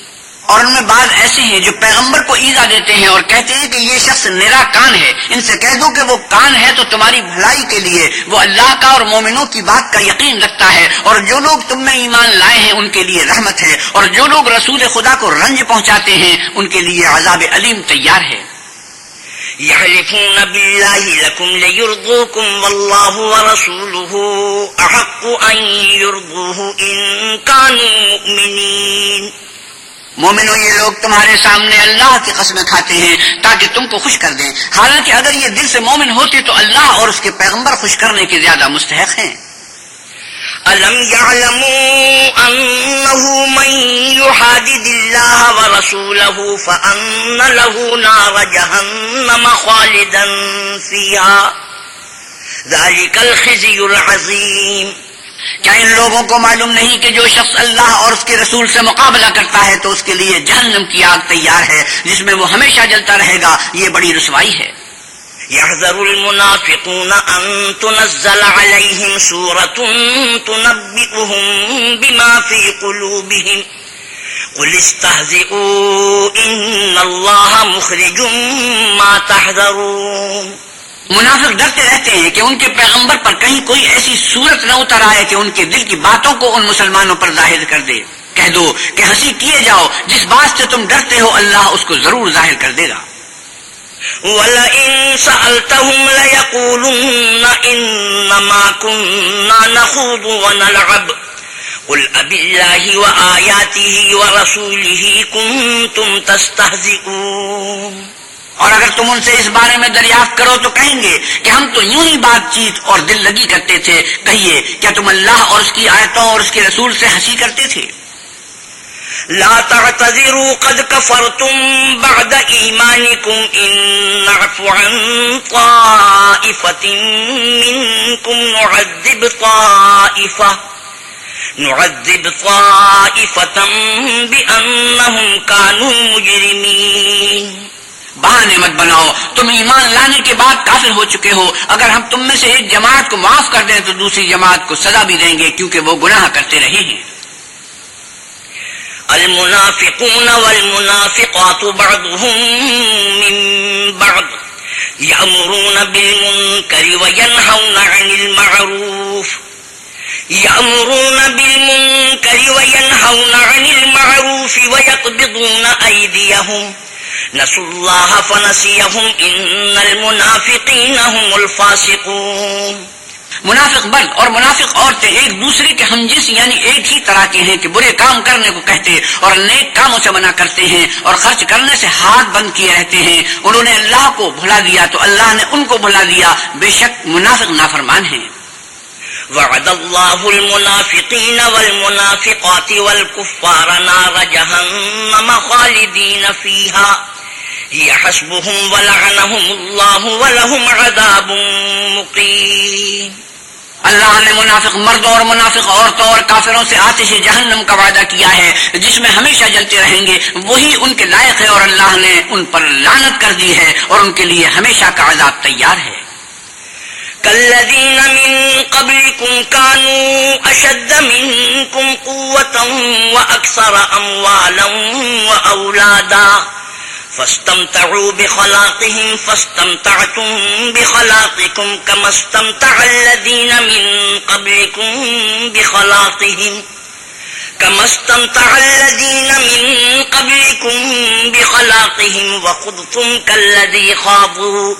اور ان میں بعض ایسے ہیں جو پیغمبر کو ایزا دیتے ہیں اور کہتے ہیں کہ یہ شخص میرا کان ہے۔ ان سے کہہ دو کہ وہ کان ہے تو تمہاری بھلائی کے لیے وہ اللہ کا اور مومنوں کی بات کا یقین رکھتا ہے اور جو لوگ تم میں ایمان لائے ہیں ان کے لیے رحمت ہے اور جو لوگ رسول خدا کو رنج پہنچاتے ہیں ان کے لیے عذاب علیم تیار ہے۔ يحلفون بالله لكم ليرضوكم والله ورسوله أحق أن يرضوه إن كانوا مؤمنين۔ مومنو یہ لوگ تمہارے سامنے اللہ کی قسمیں کھاتے ہیں تاکہ تم کو خوش کر دیں۔ حالانکہ اگر یہ دل سے مومن ہوتے تو اللہ اور اس کے پیغمبر خوش کرنے کے زیادہ مستحق ہیں۔ ألم يعلموا أنه من يحادد الله ورسوله فأن له نار جهنم خالدا فيها ذلك الخزي العظيم کیا ان لوگوں کو معلوم نہیں کہ جو شخص اللہ اور اس کے رسول سے مقابلہ کرتا ہے تو اس کے لیے جہنم کی آگ تیار ہے، جس میں وہ ہمیشہ جلتا رہے گا، یہ بڑی رسوائی ہے۔ يحذر المنافقون أن تنزل عليهم سورة تنبئهم بما في قلوبهم قل استهزئوا إن الله مخرج ما تحذرون۔ منافق ڈرتے رہتے ہیں کہ ان کے پیغمبر پر کہیں کوئی ایسی صورت نہ اتر آئے کہ ان کے دل کی باتوں کو ان مسلمانوں پر ظاہر کر دے۔ کہہ دو کہ ہنسی کیے جاؤ۔ جس بات سے تم ڈرتے ہو، اللہ اس کو ضرور ظاہر کر دے گا۔ وَلَئِن سَأَلْتَهُمْ لَيَقُولُنَّ إِنَّمَا كُنَّا نَخُوضُ وَنَلْعَبُ۔ قُلْ أَبِ اللَّهِ وَآيَاتِهِ وَرَسُولِهِ كُنْتُمْ تَسْتَهْزِئُونَ۔ اور اگر تم ان سے اس بارے میں دریافت کرو تو کہیں گے کہ ہم تو یوں ہی بات چیت اور دل لگی کرتے تھے۔ کہیے، کیا تم اللہ اور اس کی آیتوں اور اس کے رسول سے ہنسی کرتے تھے؟ لا تعتذروا قد كفرتم بعد إيمانكم إن نعفو عن طائفة منكم نعذب طائفة نعذب طائفة بأنهم كانوا مجرمين۔ بہانے مت بناؤ۔ تم ایمان لانے کے بعد کافر ہو چکے ہو۔ اگر ہم تم میں سے ایک جماعت کو معاف کر دیں تو دوسری جماعت کو سزا بھی دیں گے کیونکہ وہ گناہ کرتے رہے ہیں۔ المنافقون والمنافقات بعضهم من بعض يأمرون بالمنكر وينهون عن المعروف. يأمرون بالمنكر وينهون عن المعروف ويقبضون أيديهم. نسوا الله فنسيهم إن المنافقين هم الفاسقون. منافق مرد اور منافق عورتیں ایک دوسرے کے ہم جس یعنی ایک ہی طرح کے ہیں کہ برے کام کرنے کو کہتے اور نیک کاموں سے منع کرتے ہیں اور خرچ کرنے سے ہاتھ بند کیے رہتے ہیں۔ انہوں نے اللہ کو بھلا دیا تو اللہ نے ان کو بھلا دیا۔ بے شک منافق نافرمان ہیں۔ وعد الله المنافقين والمنافقات والكفار نار جهنم خالدين فيها۔ هي حسبهم ولعنهم الله ولهم عذاب مقيم. اللہ نے منافق مردوں اور منافق عورتوں اور کافروں سے آتش جہنم کا وعدہ کیا ہے جس میں ہمیشہ جلتے رہیں گے وہی ان کے لائق ہے اور اللہ نے ان پر لانت کر دی ہے اور ان کے لیے ہمیشہ کا عذاب تیار ہے۔ كالذين من قبلكم كانوا أشد منكم قوة وأكثر أموالا وأولادا فاستمتعوا بخلاقهم، فاستمتعتم بخلاقكم كما استمتع الذين من قبلكم بخلاقهم. كما استمتع الذين من قبلكم بخلاقهم وخذتم كالذي خاضوا.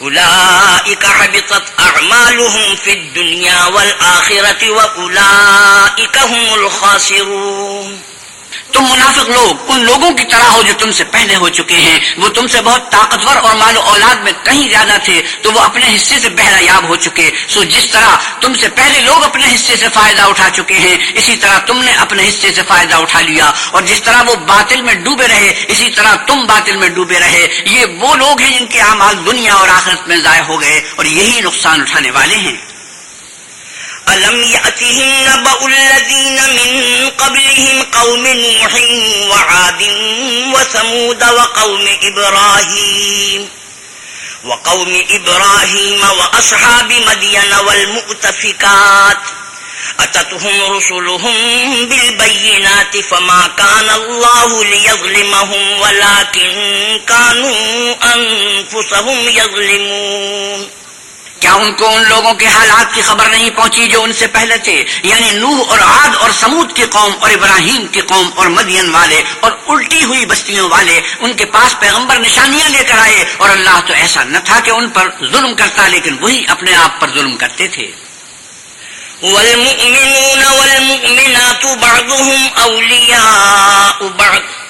أولئك حبطت أعمالهم في الدنيا والآخرة وأولئك هم الخاسرون. تم منافق لوگ، ان لوگوں کی طرح ہو جو تم سے پہلے ہو چکے ہیں۔ وہ تم سے بہت طاقتور اور مال و اولاد میں کہیں زیادہ تھے، تو وہ اپنے حصے سے بہرا یاب ہو چکے۔ سو جس طرح تم سے پہلے لوگ اپنے حصے سے فائدہ اٹھا چکے ہیں، اسی طرح تم نے اپنے حصے سے فائدہ اٹھا لیا۔ اور جس طرح وہ باطل میں ڈوبے رہے، اسی طرح تم باطل میں ڈوبے رہے۔ یہ وہ لوگ ہیں جن کے اعمال دنیا اور آخرت میں ضائع ہو گئے اور یہی نقصان اٹھانے والے ہیں۔ ألم يأتهم نبأ الذين من قبلهم قوم نوح وعاد وثمود وقوم إبراهيم وقوم إبراهيم وأصحاب مدين والمؤتفكات أتتهم رسلهم بالبينات فما كان الله ليظلمهم ولكن كانوا أنفسهم يظلمون کیا ان کو ان لوگوں کے حالات کی خبر نہیں پہنچی جو ان سے پہلے تھے؟ یعنی نوح اور عاد اور سمود کی قوم اور ابراہیم کی قوم اور مدین والے اور الٹی ہوئی بستیوں والے ان کے پاس پیغمبر نشانیاں لے کر آئے اور اللہ تو ایسا نہ تھا کہ ان پر ظلم کرتا لیکن وہی اپنے آپ پر ظلم کرتے تھے۔ والمؤمنون والمؤمنات بعضهم بعض۔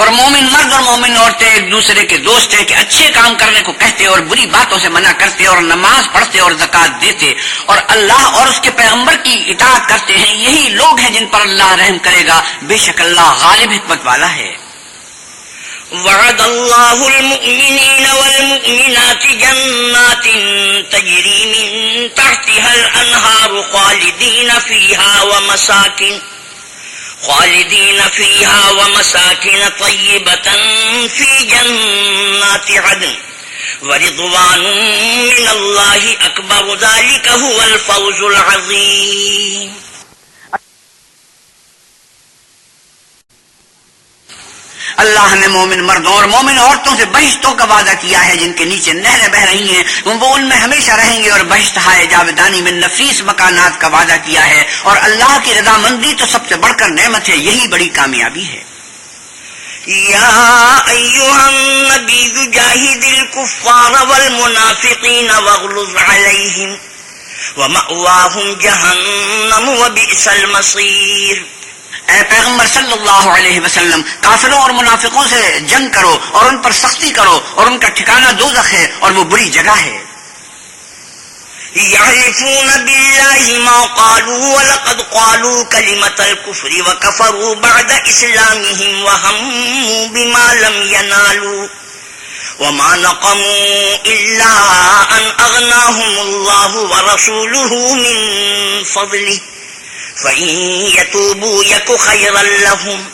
اور مومن مرد اور مومن عورتیں ایک دوسرے کے دوست ہیں کہ اچھے کام کرنے کو کہتے اور بری باتوں سے منع کرتے اور نماز پڑھتے اور زکات دیتے اور اللہ اور اس کے پیغمبر کی اطاعت کرتے ہیں۔ یہی لوگ ہیں جن پر اللہ رحم کرے گا۔ بے شک اللہ غالب حکمت والا ہے۔ وعد الله المؤمنين والمؤمنات جنات تجري من تحتها الأنهار خالدين فيها ومساكن خالدين فيها ومساكن طيبة في جنات عدن ورضوان من الله أكبر ذلك هو الفوز العظيم اللہ نے مومن مردوں اور مومن عورتوں سے بہشتوں کا وعدہ کیا ہے، جن کے نیچے نہریں بہ رہی ہیں، وہ ان میں ہمیشہ رہیں گے اور بہشت ہائے جاویدانی میں نفیس مکانات کا وعدہ کیا ہے۔ اور اللہ کی رضامندی تو سب سے بڑھ کر نعمت ہے، یہی بڑی کامیابی ہے۔ يا أيها النبي جاهد الكفار والمنافقين واغلظ عليهم ومأواهم جهنم وبئس المصير اے پیغمبر صلی اللہ علیہ وسلم، کافروں اور منافقوں سے جنگ کرو اور ان پر سختی کرو اور ان کا ٹھکانہ دوزخ ہے اور وہ بری جگہ ہے۔ يعرفون بالله ما قالوا ولقد قالوا كلمة الكفر وكفروا بعد إسلامهم وهموا بما لم ينالوا وما نقموا إلا أن أغناهم الله ورسوله من فضله فَإِن يَتُوبُوا يَكُ خَيْرًا لَّهُمْ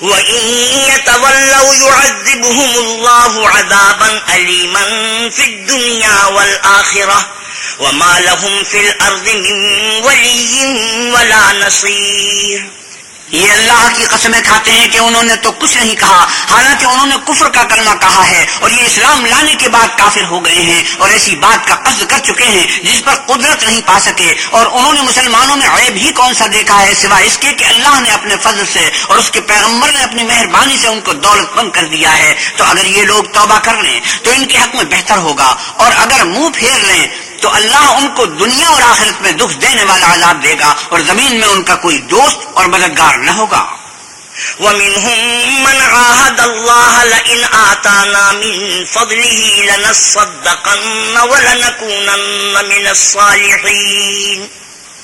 وَإِن يَتَوَلَّوْا يُعَذِّبْهُمُ اللَّهُ عَذَابًا أَلِيمًا فِي الدُّنْيَا وَالْآخِرَةِ وَمَا لَهُمْ فِي الْأَرْضِ مِن وَلِيٍّ وَلَا نَصِيرٍ یہ اللہ کی قسمیں کھاتے ہیں کہ انہوں نے تو کچھ نہیں کہا، حالانکہ انہوں نے کفر کا کلمہ کہا ہے اور یہ اسلام لانے کے بعد کافر ہو گئے ہیں اور ایسی بات کا قصد کر چکے ہیں جس پر قدرت نہیں پا سکے اور انہوں نے مسلمانوں میں عیب ہی کون سا دیکھا ہے سوائے اس کے کہ اللہ نے اپنے فضل سے اور اس کے پیغمبر نے اپنی مہربانی سے ان کو دولت مند کر دیا ہے۔ تو اگر یہ لوگ توبہ کر لیں تو ان کے حق میں بہتر ہوگا اور اگر منہ پھیر لیں تو اللہ ان کو دنیا اور آخرت میں دکھ دینے والا عذاب دے گا اور زمین میں ان کا کوئی دوست اور مددگار نہ ہوگا۔ ومنهم من عاهد الله لئن آتانا من فضله لنصدقن ولنكونن من الصالحين۔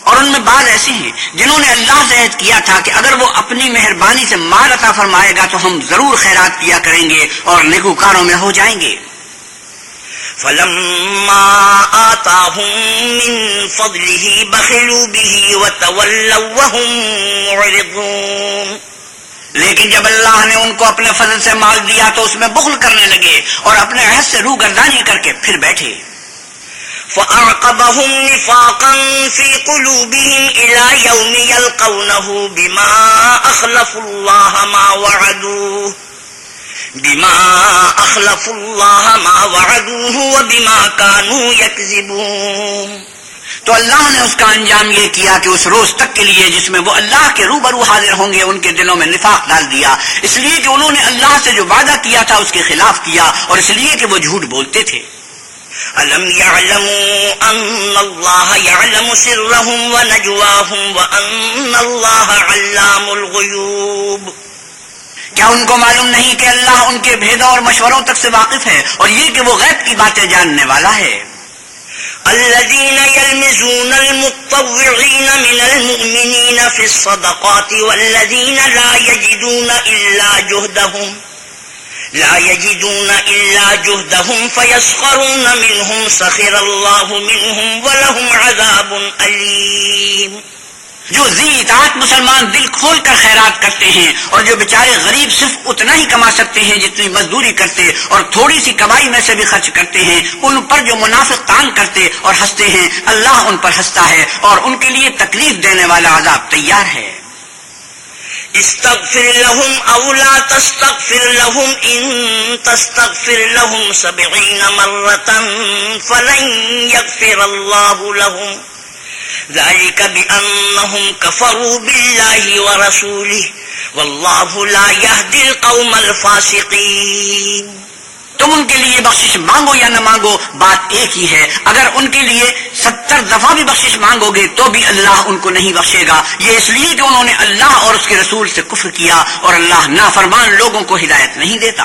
اور ان میں بعض ایسے ہیں جنہوں نے اللہ سے عہد کیا تھا کہ اگر وہ اپنی مہربانی سے مال عطا فرمائے گا تو ہم ضرور خیرات کیا کریں گے اور نیکوکاروں میں ہو جائیں گے۔ فلما آتاهم من فضله بخلوا به وتولوا وهم معرضون۔ لیکن جب اللہ نے ان کو اپنے فضل سے مال دیا تو اس میں بخل کرنے لگے اور اپنے عہد سے روح گردانی کر کے پھر بیٹھے۔ فأعقبهم نفاقا في قلوبهم إلى يوم يلقونه بما أخلفوا الله ما وعدوه۔ بما اخلف الله ما وعدوه وبما كانوا يكذبون. تو اللہ نے اس کا انجام یہ کیا کہ اس روز تک کے لیے جس میں وہ اللہ کے روبرو حاضر ہوں گے، ان کے دلوں میں نفاق ڈال دیا۔ اس لیے کہ انہوں نے اللہ سے جو وعدہ کیا تھا، اس کے خلاف کیا، اور اس لیے کہ وہ جھوٹ بولتے تھے۔ ألم يعلموا أن الله يعلم سرهم ونجواهم وأن الله علام الغيوب کیا ان کو معلوم نہیں کہ اللہ ان کے بھیدوں اور مشوروں تک سے واقف ہے اور یہ کہ وہ غیب کی باتیں جاننے والا ہے؟ الذين يلمزون المتطوعين من المؤمنين في الصدقات والذين لا يجدون إلا جهدهم، لا يجدون إلا جهدهم فيسخرون منهم سخر الله منهم ولهم عذاب أليم. جو زی اطاعت مسلمان دل کھول کر خیرات کرتے ہیں اور جو بیچارے غریب صرف اتنا ہی کما سکتے ہیں جتنی مزدوری کرتے اور تھوڑی سی کمائی میں سے بھی خرچ کرتے ہیں، ان پر جو منافق تان کرتے اور ہنستے ہیں، اللہ ان پر ہنستا ہے اور ان کے لیے تکلیف دینے والا عذاب تیار ہے۔ استغفر لهم او لا تستغفر لهم ان تستغفر لهم سبعين مرة فلن يغفر الله لهم۔ ذلك بأنهم كفروا بالله ورسوله والله لا يهدي القوم الفاسقين. تم ان کے لیے بخشش مانگو یا نہ مانگو، بات ایک ہی ہے۔ اگر ان کے لیے ستر دفعہ بھی بخشش مانگو گے تو بھی اللہ ان کو نہیں بخشے گا۔ یہ اس لیے کہ انہوں نے اللہ اور اس کے رسول سے کفر کیا اور اللہ نافرمان لوگوں کو ہدایت نہیں دیتا۔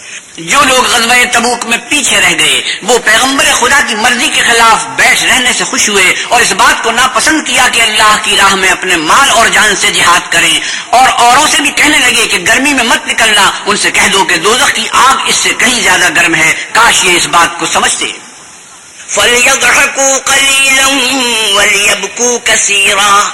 جو لوگ غزوہ تبوک میں پیچھے رہ گئے، وہ پیغمبر خدا کی مرضی کے خلاف بیٹھ رہنے سے خوش ہوئے اور اس بات کو ناپسند کیا کہ اللہ کی راہ میں اپنے مال اور جان سے جہاد کریں۔ اور اوروں سے بھی کہنے لگے کہ گرمی میں مت نکلنا، ان سے کہہ دو کہ دوزخ کی آگ اس سے کہیں زیادہ گرم ہے۔ کاش یہ اس بات کو سمجھتے۔ فَلْيَضْحَكُوا قَلِيلًا وَلْيَبْكُوا كَثِيرًا۔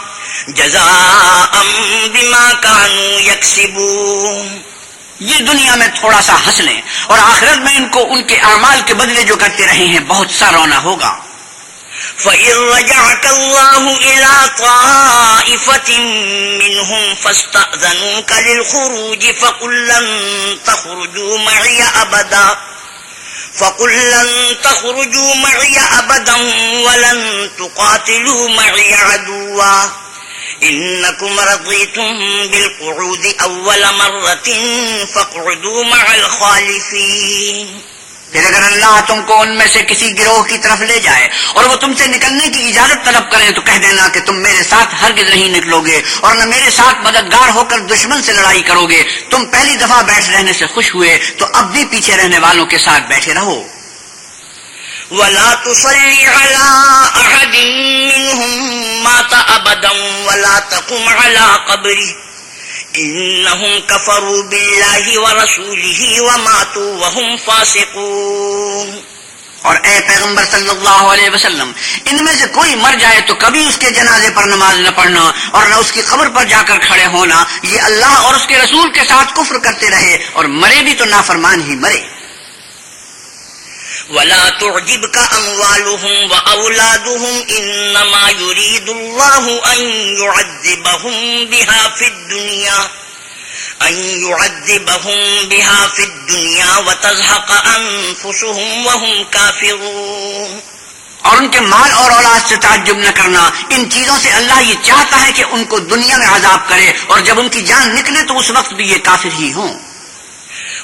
جَزَاءً بِمَا كَانُوا يَكْسِبُونَ۔ یہ دنیا میں تھوڑا سا ہنس لیں اور آخرت میں ان کو ان کے اعمال کے بدلے جو کرتے رہے ہیں، بہت سا رونا ہوگا۔ فَإِن رَجَعَكَ اللَّهُ إِلَىٰ طَائِفَةٍ مِّنْهُمْ فَاسْتَأْذَنُوكَ لِلْخُرُوجِ فَقُلْ لَن تَخْرُجُوا مَعِيَ أَبَدًا فَقُلْ لَن تَخْرُجُوا مَعِيَ أَبَدًا وَلَن تُقَاتِلُوا مَعِيَ عَدُوًّا انکم رضیتم بالقعود اول مرت فقعدوا مع الخالفین پھر اگر اللہ تم کو ان میں سے کسی گروہ کی طرف لے جائے اور وہ تم سے نکلنے کی اجازت طلب کریں تو کہہ دینا کہ تم میرے ساتھ ہرگز نہیں نکلو گے اور نہ میرے ساتھ مددگار ہو کر دشمن سے لڑائی کرو گے۔ تم پہلی دفعہ بیٹھ رہنے سے خوش ہوئے تو اب بھی پیچھے رہنے والوں کے ساتھ بیٹھے رہو۔ ولا تصلي على أحد منهم مات أحدا ولا تقم على قبره. إنهم كفروا بالله ورسوله وماتوا وهم فاسقون. اور اے پیغمبر صلی اللہ علیہ وسلم، ان میں سے کوئی مر جائے تو کبھی اس کے جنازے پر نماز نہ پڑھنا اور نہ اس کی قبر پر جا کر کھڑے ہونا، یہ اللہ اور اس کے رسول کے ساتھ کفر کرتے رہے اور مرے بھی تو نافرمان ہی مرے۔ ولا تعجبك أموالهم وأولادهم إنما يريد الله أن يعذبهم بها في الدنيا، أن يعذبهم بها في الدنيا وتزهق أنفسهم وهم كافرون۔ اور ان کے مال اور اولاد سے تعجب نہ کرنا، ان چیزوں سے اللہ یہ چاہتا ہے کہ ان کو دنیا میں عذاب کرے، اور جب ان کی جان نکلے تو اس وقت بھی یہ کافر ہی ہوں۔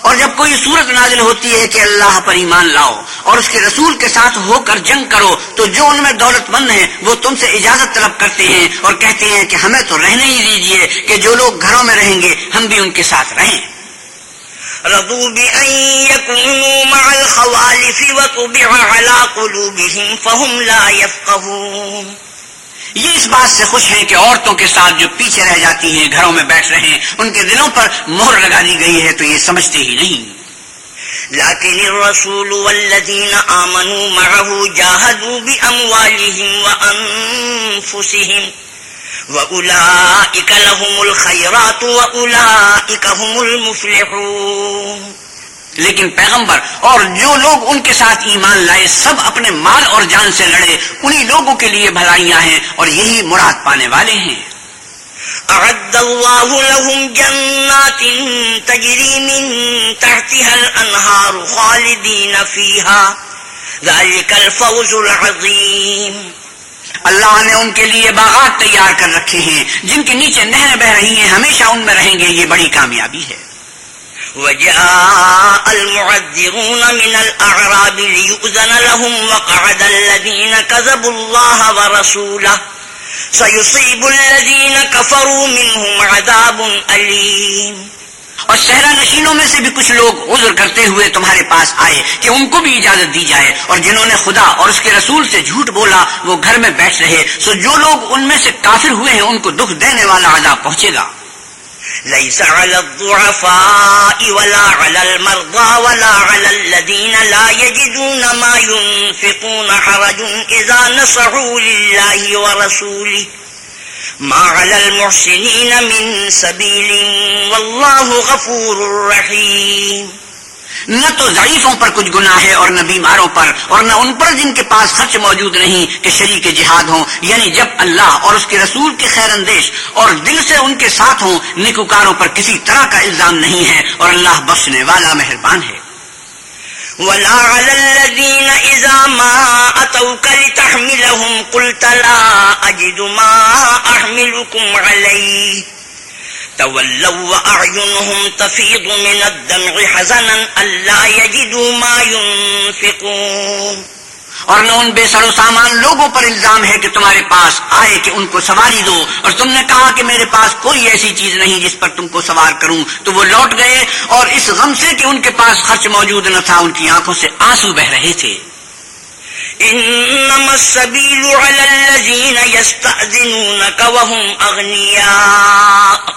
اور جب کوئی صورت نازل ہوتی ہے کہ اللہ پر ایمان لاؤ اور اس کے رسول کے ساتھ ہو کر جنگ کرو، تو جو ان میں دولت مند ہیں، وہ تم سے اجازت طلب کرتے ہیں اور کہتے ہیں کہ ہمیں تو رہنے ہی دیجیے کہ جو لوگ گھروں میں رہیں گے، ہم بھی ان کے ساتھ رہیں۔ رضوا بأن يكونوا مع الخوالف وطبع على قلوبهم فهم لا يفقهون یہ اس بات سے خوش ہیں کہ عورتوں کے ساتھ جو پیچھے رہ جاتی ہیں، گھروں میں بیٹھ رہے ہیں، ان کے دلوں پر مہر لگا دی گئی ہے، تو یہ سمجھتے ہی نہیں۔ لكن الرسول والذين آمنوا معه جاهدوا بأموالهم وأنفسهم وأولئك لهم الخيرات وأولئك هم المفلحون لیکن پیغمبر اور جو لوگ ان کے ساتھ ایمان لائے سب اپنے مال اور جان سے لڑے۔ انہی لوگوں کے لیے بھلائیاں ہیں اور یہی مراد پانے والے ہیں۔ أعد الله لهم جنات تجري من تحتها الأنهار خالدين فيها ذلك الفوز العظيم اللہ نے ان کے لیے باغات تیار کر رکھے ہیں۔ جن کے نیچے نہریں بہ رہی ہیں ہمیشہ ان میں رہیں گے یہ بڑی کامیابی ہے۔ وجاء المعذرون من الأعراب ليؤذن لهم وقعد الذين كذبوا الله ورسوله. سيصيب الذين كفروا منهم عذاب أليم. اور صحرا نشینوں میں سے بھی کچھ لوگ عذر کرتے ہوئے تمہارے پاس آئے کہ ان کو بھی اجازت دی جائے۔ اور جنہوں نے خدا اور اس کے رسول سے جھوٹ بولا، وہ گھر میں بیٹھ رہے۔ سو جو لوگ ان میں سے کافر ہوئے ہیں، ان کو دکھ دینے والا عذاب پہنچے گا۔ ليس على الضعفاء ولا على المرضى ولا على الذين لا يجدون ما ينفقون حرج إذا نصعوا لله ورسوله. ما على المحسنين من سبيل والله غفور رحيم. نہ تو ضعیفوں پر کچھ گناہ ہے اور نہ بیماروں پر، اور نہ ان پر جن کے پاس خرچ موجود نہیں کہ شریک جہاد ہوں۔ یعنی جب اللہ اور اس کے رسول کے خیر اندیش اور دل سے ان کے ساتھ ہوں نکوکاروں پر کسی طرح کا الزام نہیں ہے اور اللہ بخشنے والا مہربان ہے۔ ولا على الذين إذا ما أتوك لتحملهم قلت لا أجد ما أحملكم عليه تولوا وأعينهم تفيض من الدمع حزنا ألا يجدوا ما ينفقون اور نہ ان بے سر و سامان لوگوں پر الزام ہے کہ تمہارے پاس آئے کہ ان کو سواری دو۔ اور تم نے کہا کہ میرے پاس کوئی ایسی چیز نہیں جس پر تم کو سوار کروں۔ تو وہ لوٹ گئے اور اس غم سے کہ ان کے پاس خرچ موجود نہ تھا ان کی آنکھوں سے آنسو بہ رہے تھے۔ إنما السبيل على الذين يستأذنونك وهم أغنياء۔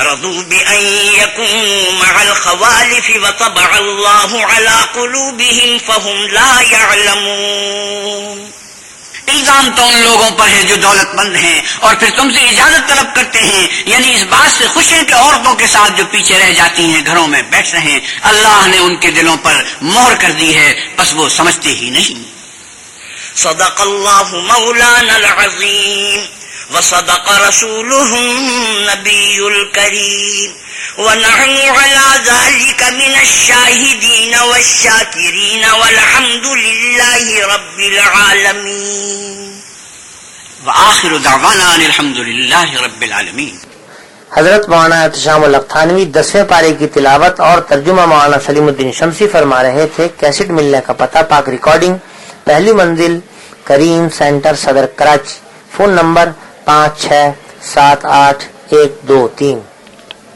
رضوا بأن يكونوا مع الخوالف وطبع الله على قلوبهم فهم لا يعلمون. الزام تو ان لوگوں پر ہے جو دولت مند ہیں اور پھر تم سے اجازت طلب کرتے ہیں یعنی اس بات سے خوش ہیں کہ عورتوں کے ساتھ جو پیچھے رہ جاتی ہیں گھروں میں بیٹھ رہے ہیں اللہ نے ان کے دلوں پر مہر کر دی ہے بس وہ سمجھتے ہی نہیں۔ صدق الله مولانا العظيم وصدق رسوله النبي الكريم. ونحن على ذلك من الشاهدين والشاكرين والحمد لله رب العالمين. وآخر دعوانا ان الحمد للہ رب العالمین حضرت مولانا احتشام الختانوی دسویں پارے کی تلاوت اور ترجمہ مولانا سلیم الدین شمسی فرما رہے تھے. کیسٹ ملنے کا پتہ پاک ریکارڈنگ پہلی منزل کریم سینٹر صدر کراچی. فون نمبر پانچ چھ سات آٹھ ایک دو تین